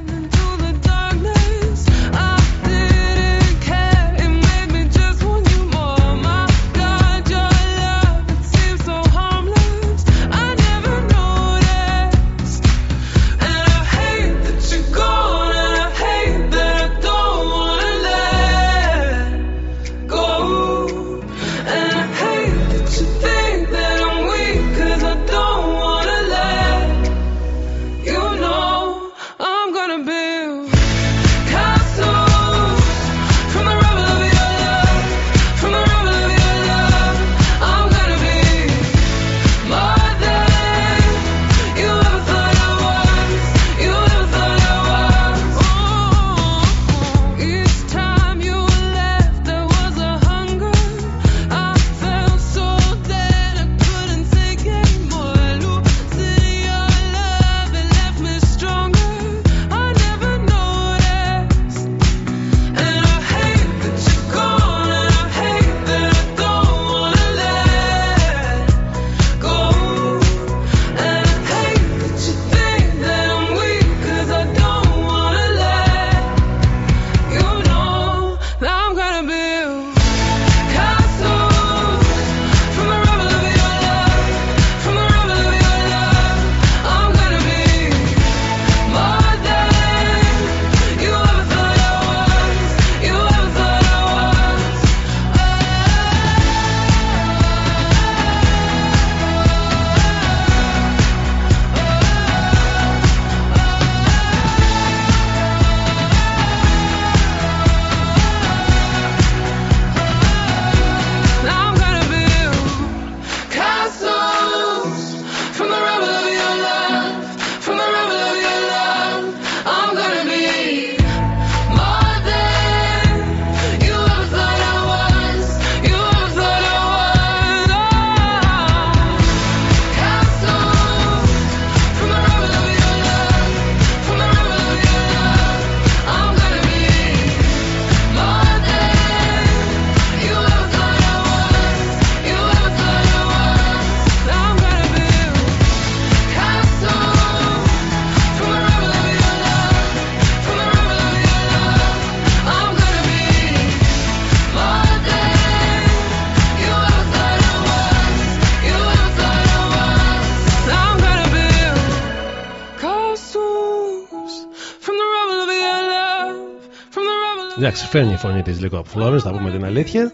Εντάξει, φέρνει η φωνή της λίγο από Florence, θα πούμε την αλήθεια.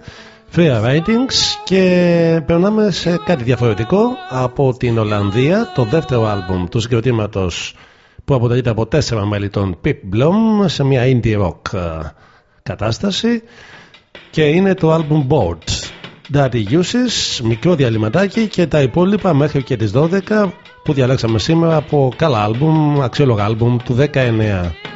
Fair Writings και περνάμε σε κάτι διαφορετικό από την Ολλανδία, το δεύτερο άλμπουμ του συγκροτήματος που αποτελείται από τέσσερα μέλη των Pip Blom σε μια indie rock ε, κατάσταση και είναι το άλμπουμ Board. Daddy Uses, μικρό διαλυματάκι και τα υπόλοιπα μέχρι και τις 12 που διαλέξαμε σήμερα από καλά άλμπουμ, αξιόλογα άλμπουμ του 19.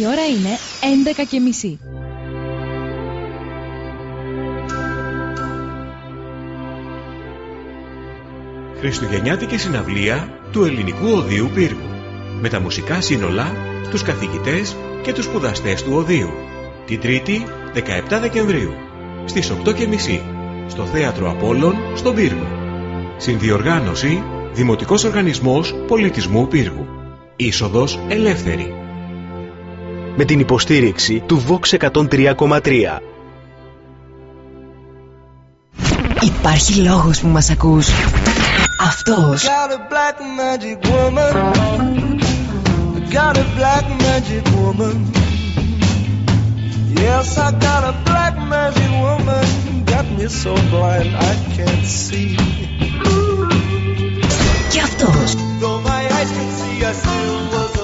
Η ώρα είναι 11 και μισή. Χριστουγεννιάτικη συναυλία του Ελληνικού Οδείου Πύργου με τα μουσικά σύνολα, τους καθηγητές και τους σπουδαστές του Οδείου την 3η 17 Δεκεμβρίου στις 8.30 στο Θέατρο Απόλλων στον Πύργο. Συνδιοργάνωση Δημοτικός Οργανισμός Πολιτισμού Πύργου. Είσοδος ελεύθερη. Με την υποστήριξη του Vox 103,3. Υπάρχει λόγος που μας ακούς. Αυτός. Got a black magic woman. Got a black magic woman. Yes, I got a black magic woman. Got me so blind I can't see. Και αυτός. Though my eyes can see, I still was a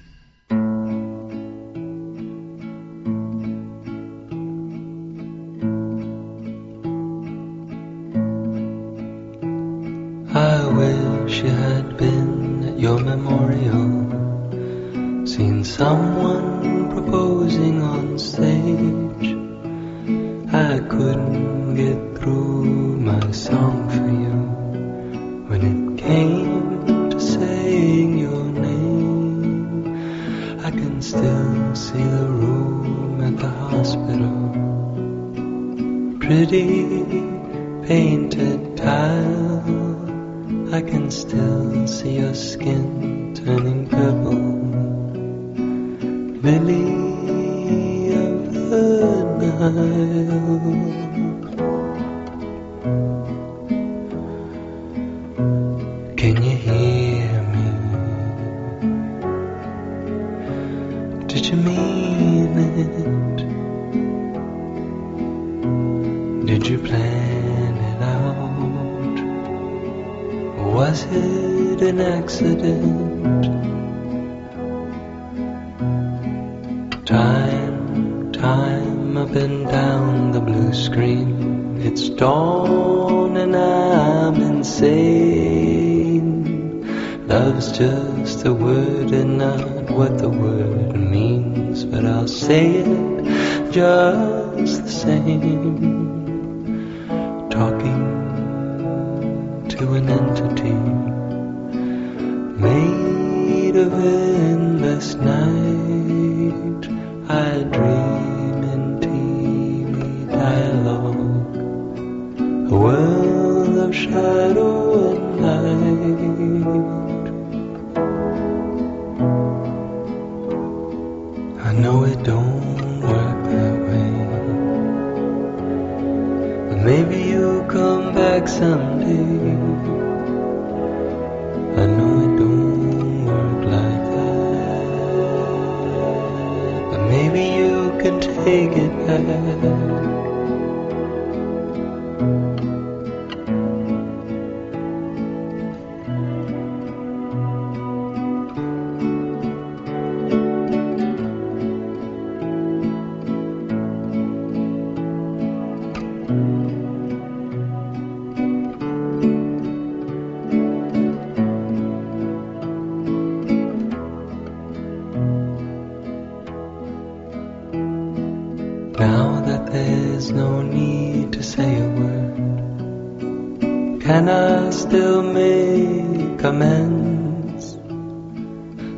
Can I still make amends?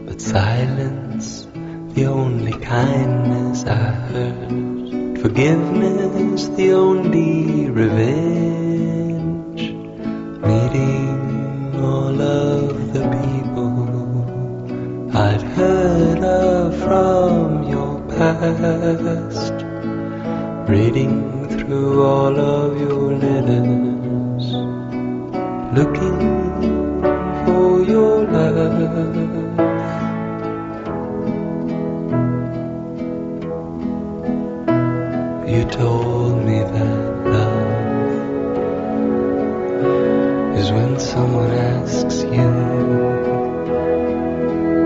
But silence, the only kindness I heard, forgiveness, the only revenge. Meeting all of the people I'd heard of from your past. Reading through all of your letters, looking for your love. You told me that love is when someone asks you,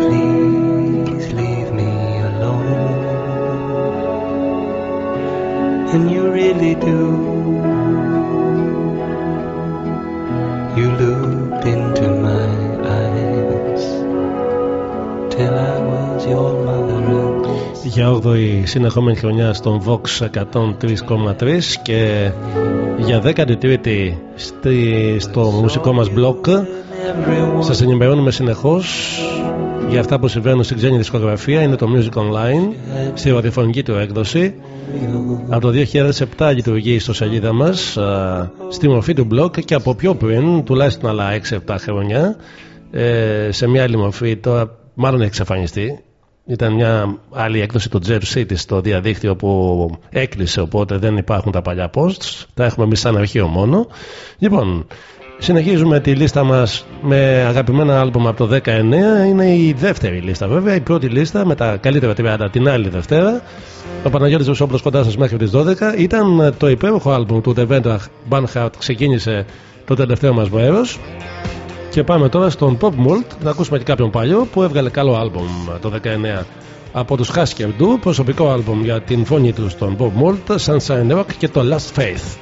please leave me alone. And you really do. Για 8η συνεχόμενη χρονιά στον Vox 103,3 και για 13η στη, στο μουσικό μας blog σας ενημερώνουμε συνεχώς για αυτά που συμβαίνουν στην ξένη δισκογραφία. Είναι το Music Online στη ραδιοφωνική του έκδοση. Από το 2007 λειτουργεί στο σελίδα μας α, στη μορφή του blog και από πιο πριν τουλάχιστον άλλα 6-7 χρόνια. Ε, σε μια άλλη μορφή τώρα μάλλον έχει εξαφανιστεί ήταν μια άλλη έκδοση του Jeff City στο διαδίκτυο που έκλεισε οπότε δεν υπάρχουν τα παλιά posts. Τα έχουμε εμείς σαν αρχείο μόνο. Λοιπόν Συνεχίζουμε τη λίστα μας με αγαπημένα άλμπουμ από το 19 Είναι η δεύτερη λίστα βέβαια. Η πρώτη λίστα με τα καλύτερα 30 την άλλη Δευτέρα. Ο Παναγιώτης Βεσόπουλος κοντά σας μέχρι τις 12 Ήταν το υπέροχο άλμπουμ του The Vendor Banhart Ξεκίνησε το τελευταίο μας μέρος Και πάμε τώρα στον Pop Mult. Να ακούσουμε και κάποιον παλιό που έβγαλε καλό άλμπουμ το 19 από τους Husker Du Προσωπικό άλμπουμ για την φωνή του στον Pop Mult Sunshine Rock και το Last Faith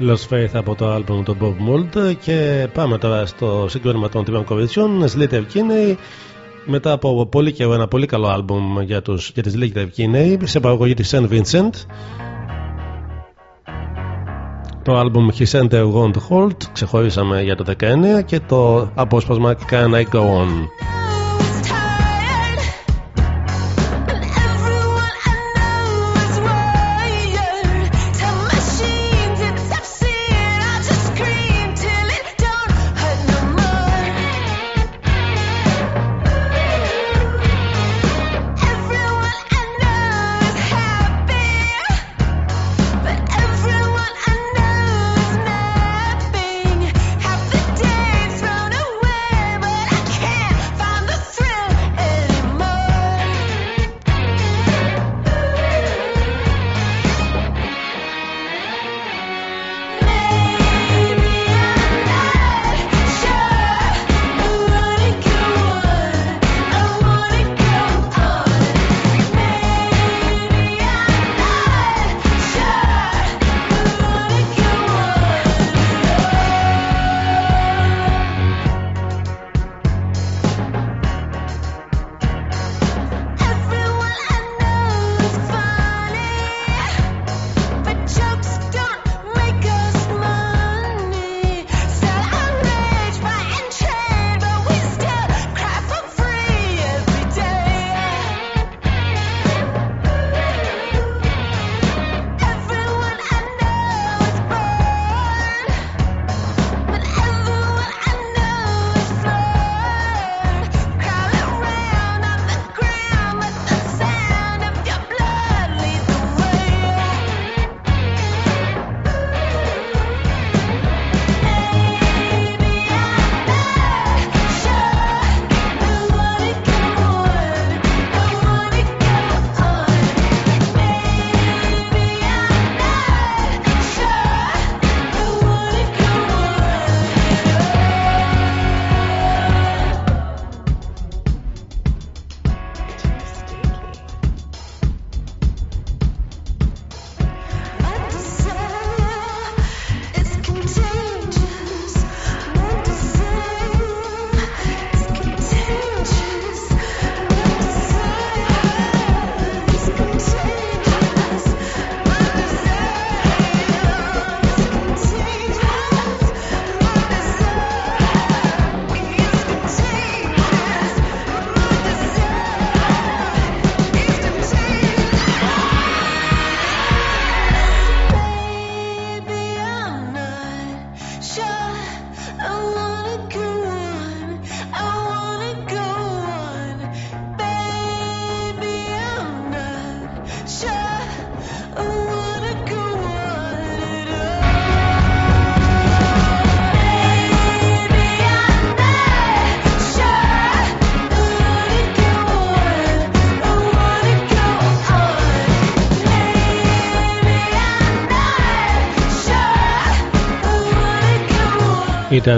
Lost Faith από το άλμπουμ του Bob Mould. Και πάμε τώρα στο συγκρότημα των τριών κοριτσιών Slater Kinney. Μετά από πολύ καιρό ένα πολύ καλό άλμπουμ για, τους, για τις Slater Kinney σε παραγωγή της St. Vincent. Το άλμπουμ His Center Won't Hold ξεχωρίσαμε για το 19 και το απόσπασμα Can I Go On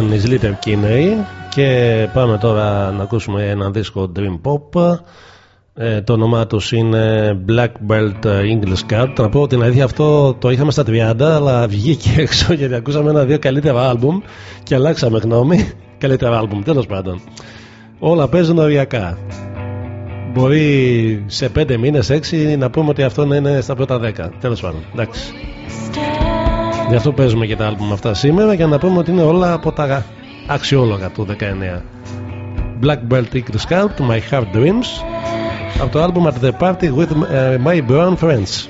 Ήταν η Slater Kinney και πάμε τώρα να ακούσουμε ένα δίσκο Dream Pop. Ε, το όνομά τους είναι Black Belt English Card να πω την αλήθεια αυτό το είχαμε στα 30 αλλά βγήκε έξω γιατί ακούσαμε ένα-δύο καλύτερα άλμπουμ και αλλάξαμε γνώμη. Καλύτερα άλμπουμ τέλος πάντων. Όλα παίζουν οριακά. Μπορεί σε 5 μήνες 6 να πούμε ότι αυτό να είναι στα πρώτα 10 τέλος πάντων. Εντάξει Γι' αυτό παίζουμε και τα άλμπουμ αυτά σήμερα για να πούμε ότι είναι όλα από τα αξιόλογα του 19. Black Belt Eagle Scout, My Heart Dreams από το άλμπουμ At The Party With uh, My Brown Friends.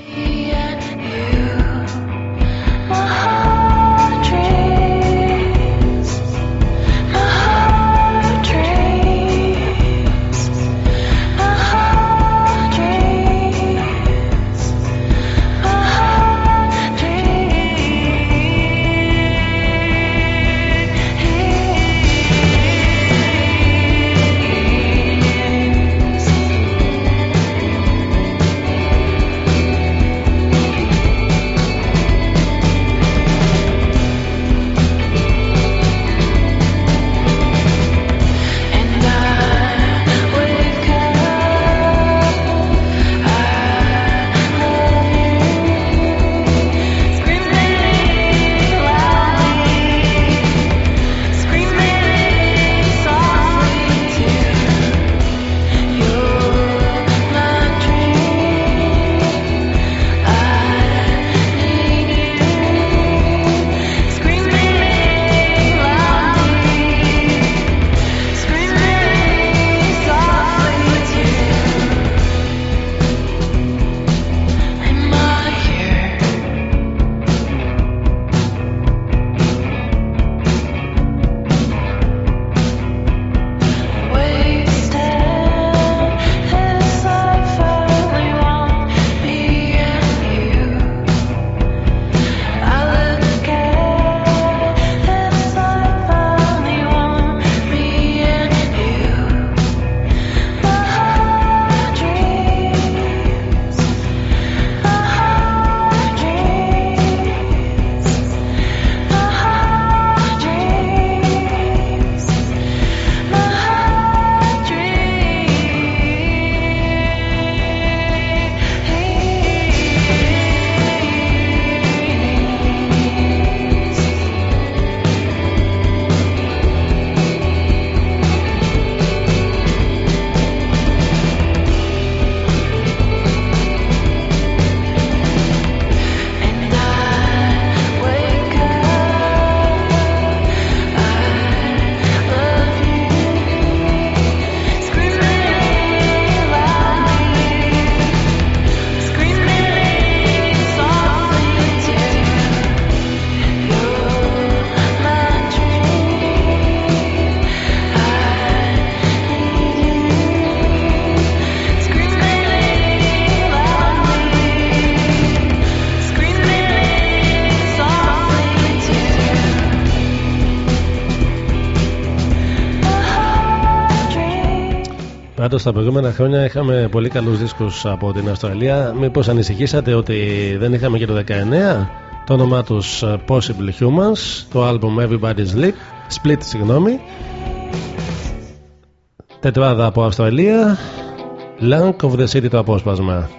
Πάντω τα προηγούμενα χρόνια είχαμε πολύ καλούς δίσκους από την Αυστραλία. Μήπως ανησυχήσατε ότι δεν είχαμε και το 19. Το όνομά τους ε, Possible Humans, το album Everybody's Sleep, Split συγγνώμη. Τετράδα από Αυστραλία, Lunk of the City το απόσπασμα.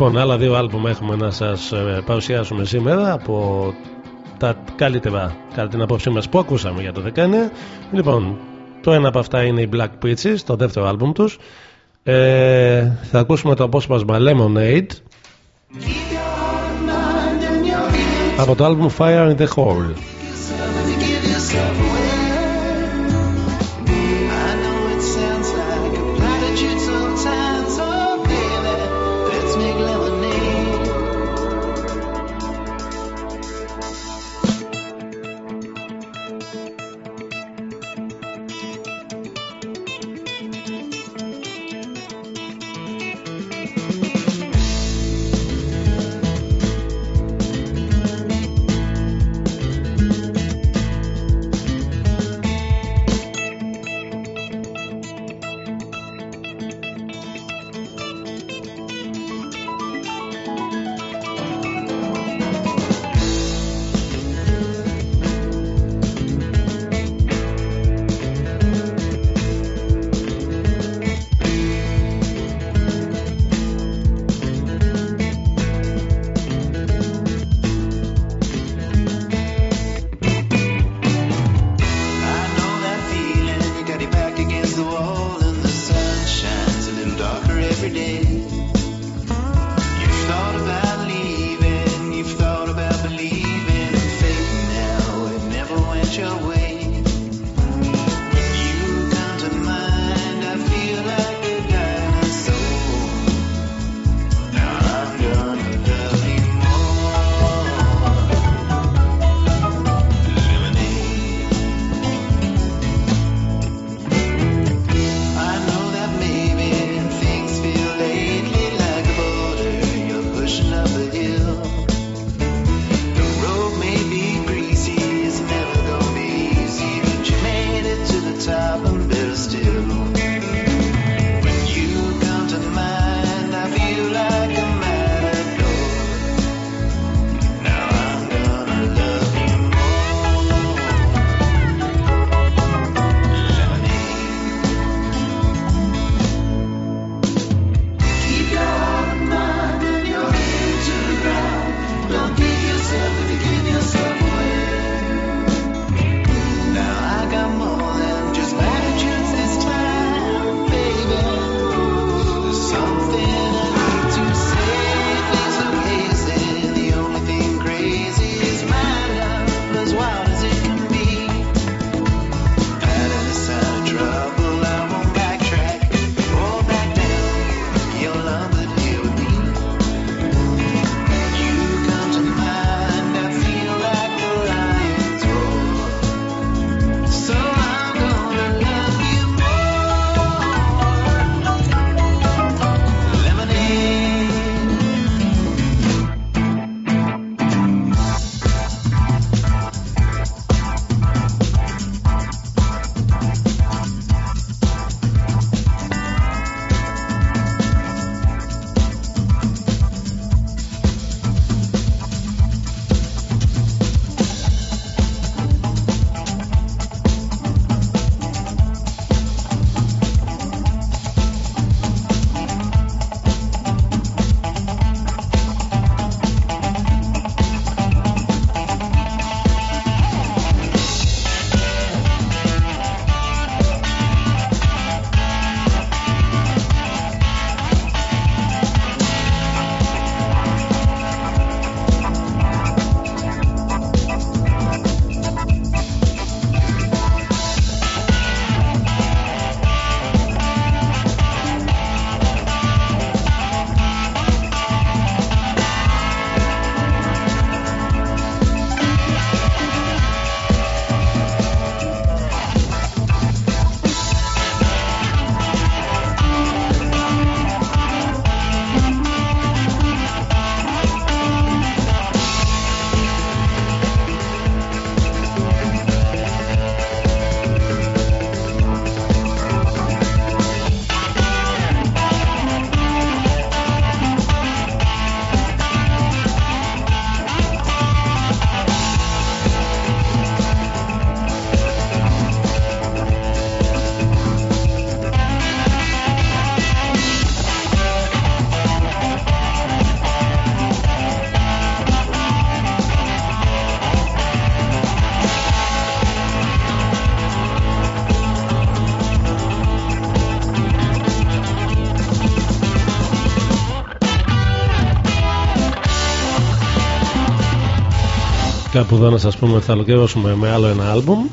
Λοιπόν, άλλα δύο άλμπουμ έχουμε να σας ε, παρουσιάσουμε σήμερα από τα καλύτερα κατά την απόψη μας που ακούσαμε για το 19. Λοιπόν, το ένα από αυτά είναι οι Black Peaches, το δεύτερο άλμπουμ τους. Ε, θα ακούσουμε το απόσπασμα Lemonade από το άλμπουμ Fire in the Hole. Κάπου εδώ να σας πούμε ότι θα ολοκληρώσουμε με άλλο ένα άλμπουμ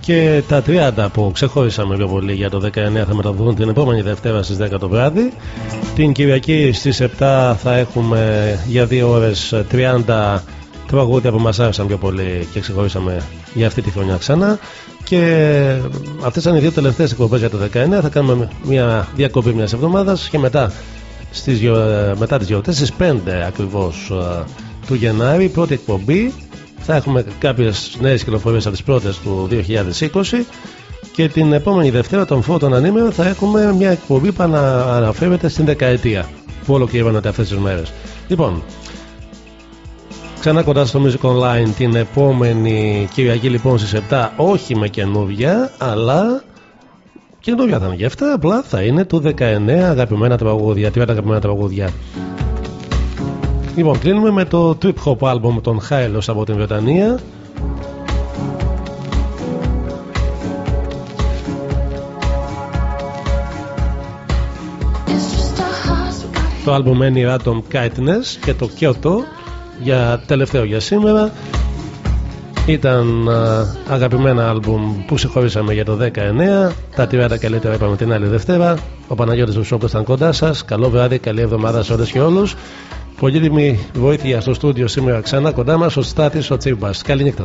και τα 30 που ξεχώρισαμε πιο πολύ για το 19 θα μεταδοθούν την επόμενη Δευτέρα στις 10 το βράδυ. Την Κυριακή στις 7 θα έχουμε για 2 ώρες 30 τραγούδια που μας άρεσαν πιο πολύ και ξεχωρίσαμε για αυτή τη χρονιά ξανά. Και αυτές ήταν οι δύο τελευταίες εκπομπές για το 19. Θα κάνουμε μια διακοπή μιας εβδομάδας και μετά, στις, γεω- μετά τις γιορτές, στις 5 ακριβώς ε, του Γενάρη, πρώτη εκπομπή θα έχουμε κάποιες νέες κυκλοφορίες από τις πρώτες του 2020 και την επόμενη Δευτέρα των φώτων ανήμερο θα έχουμε μια εκπομπή που ανα- αναφέρεται στην δεκαετία που ολοκληρώνεται αυτές τις μέρες. Λοιπόν, ξανά κοντά στο Music Online την επόμενη Κυριακή λοιπόν στις 7 όχι με καινούργια αλλά καινούργια θα είναι και αυτά απλά θα είναι του 19 αγαπημένα τραγούδια 30 αγαπημένα τραγούδια Λοιπόν, κλείνουμε με το trip hop album των Χάιλος από την Βρετανία. Το album Any Atom Kindness και το Kyoto για τελευταίο για σήμερα. Ήταν α, αγαπημένα άλμπουμ που συγχωρήσαμε για το 19. Τα 30 καλύτερα είπαμε την άλλη Δευτέρα. Ο Παναγιώτης Βουσόπουλος ήταν κοντά σας. Καλό βράδυ, καλή εβδομάδα σε όλες και όλους. Πολύτιμη βοήθεια στο στούντιο σήμερα ξανά κοντά μας ο Στάτης ο Τσίμπας. Καλή νύχτα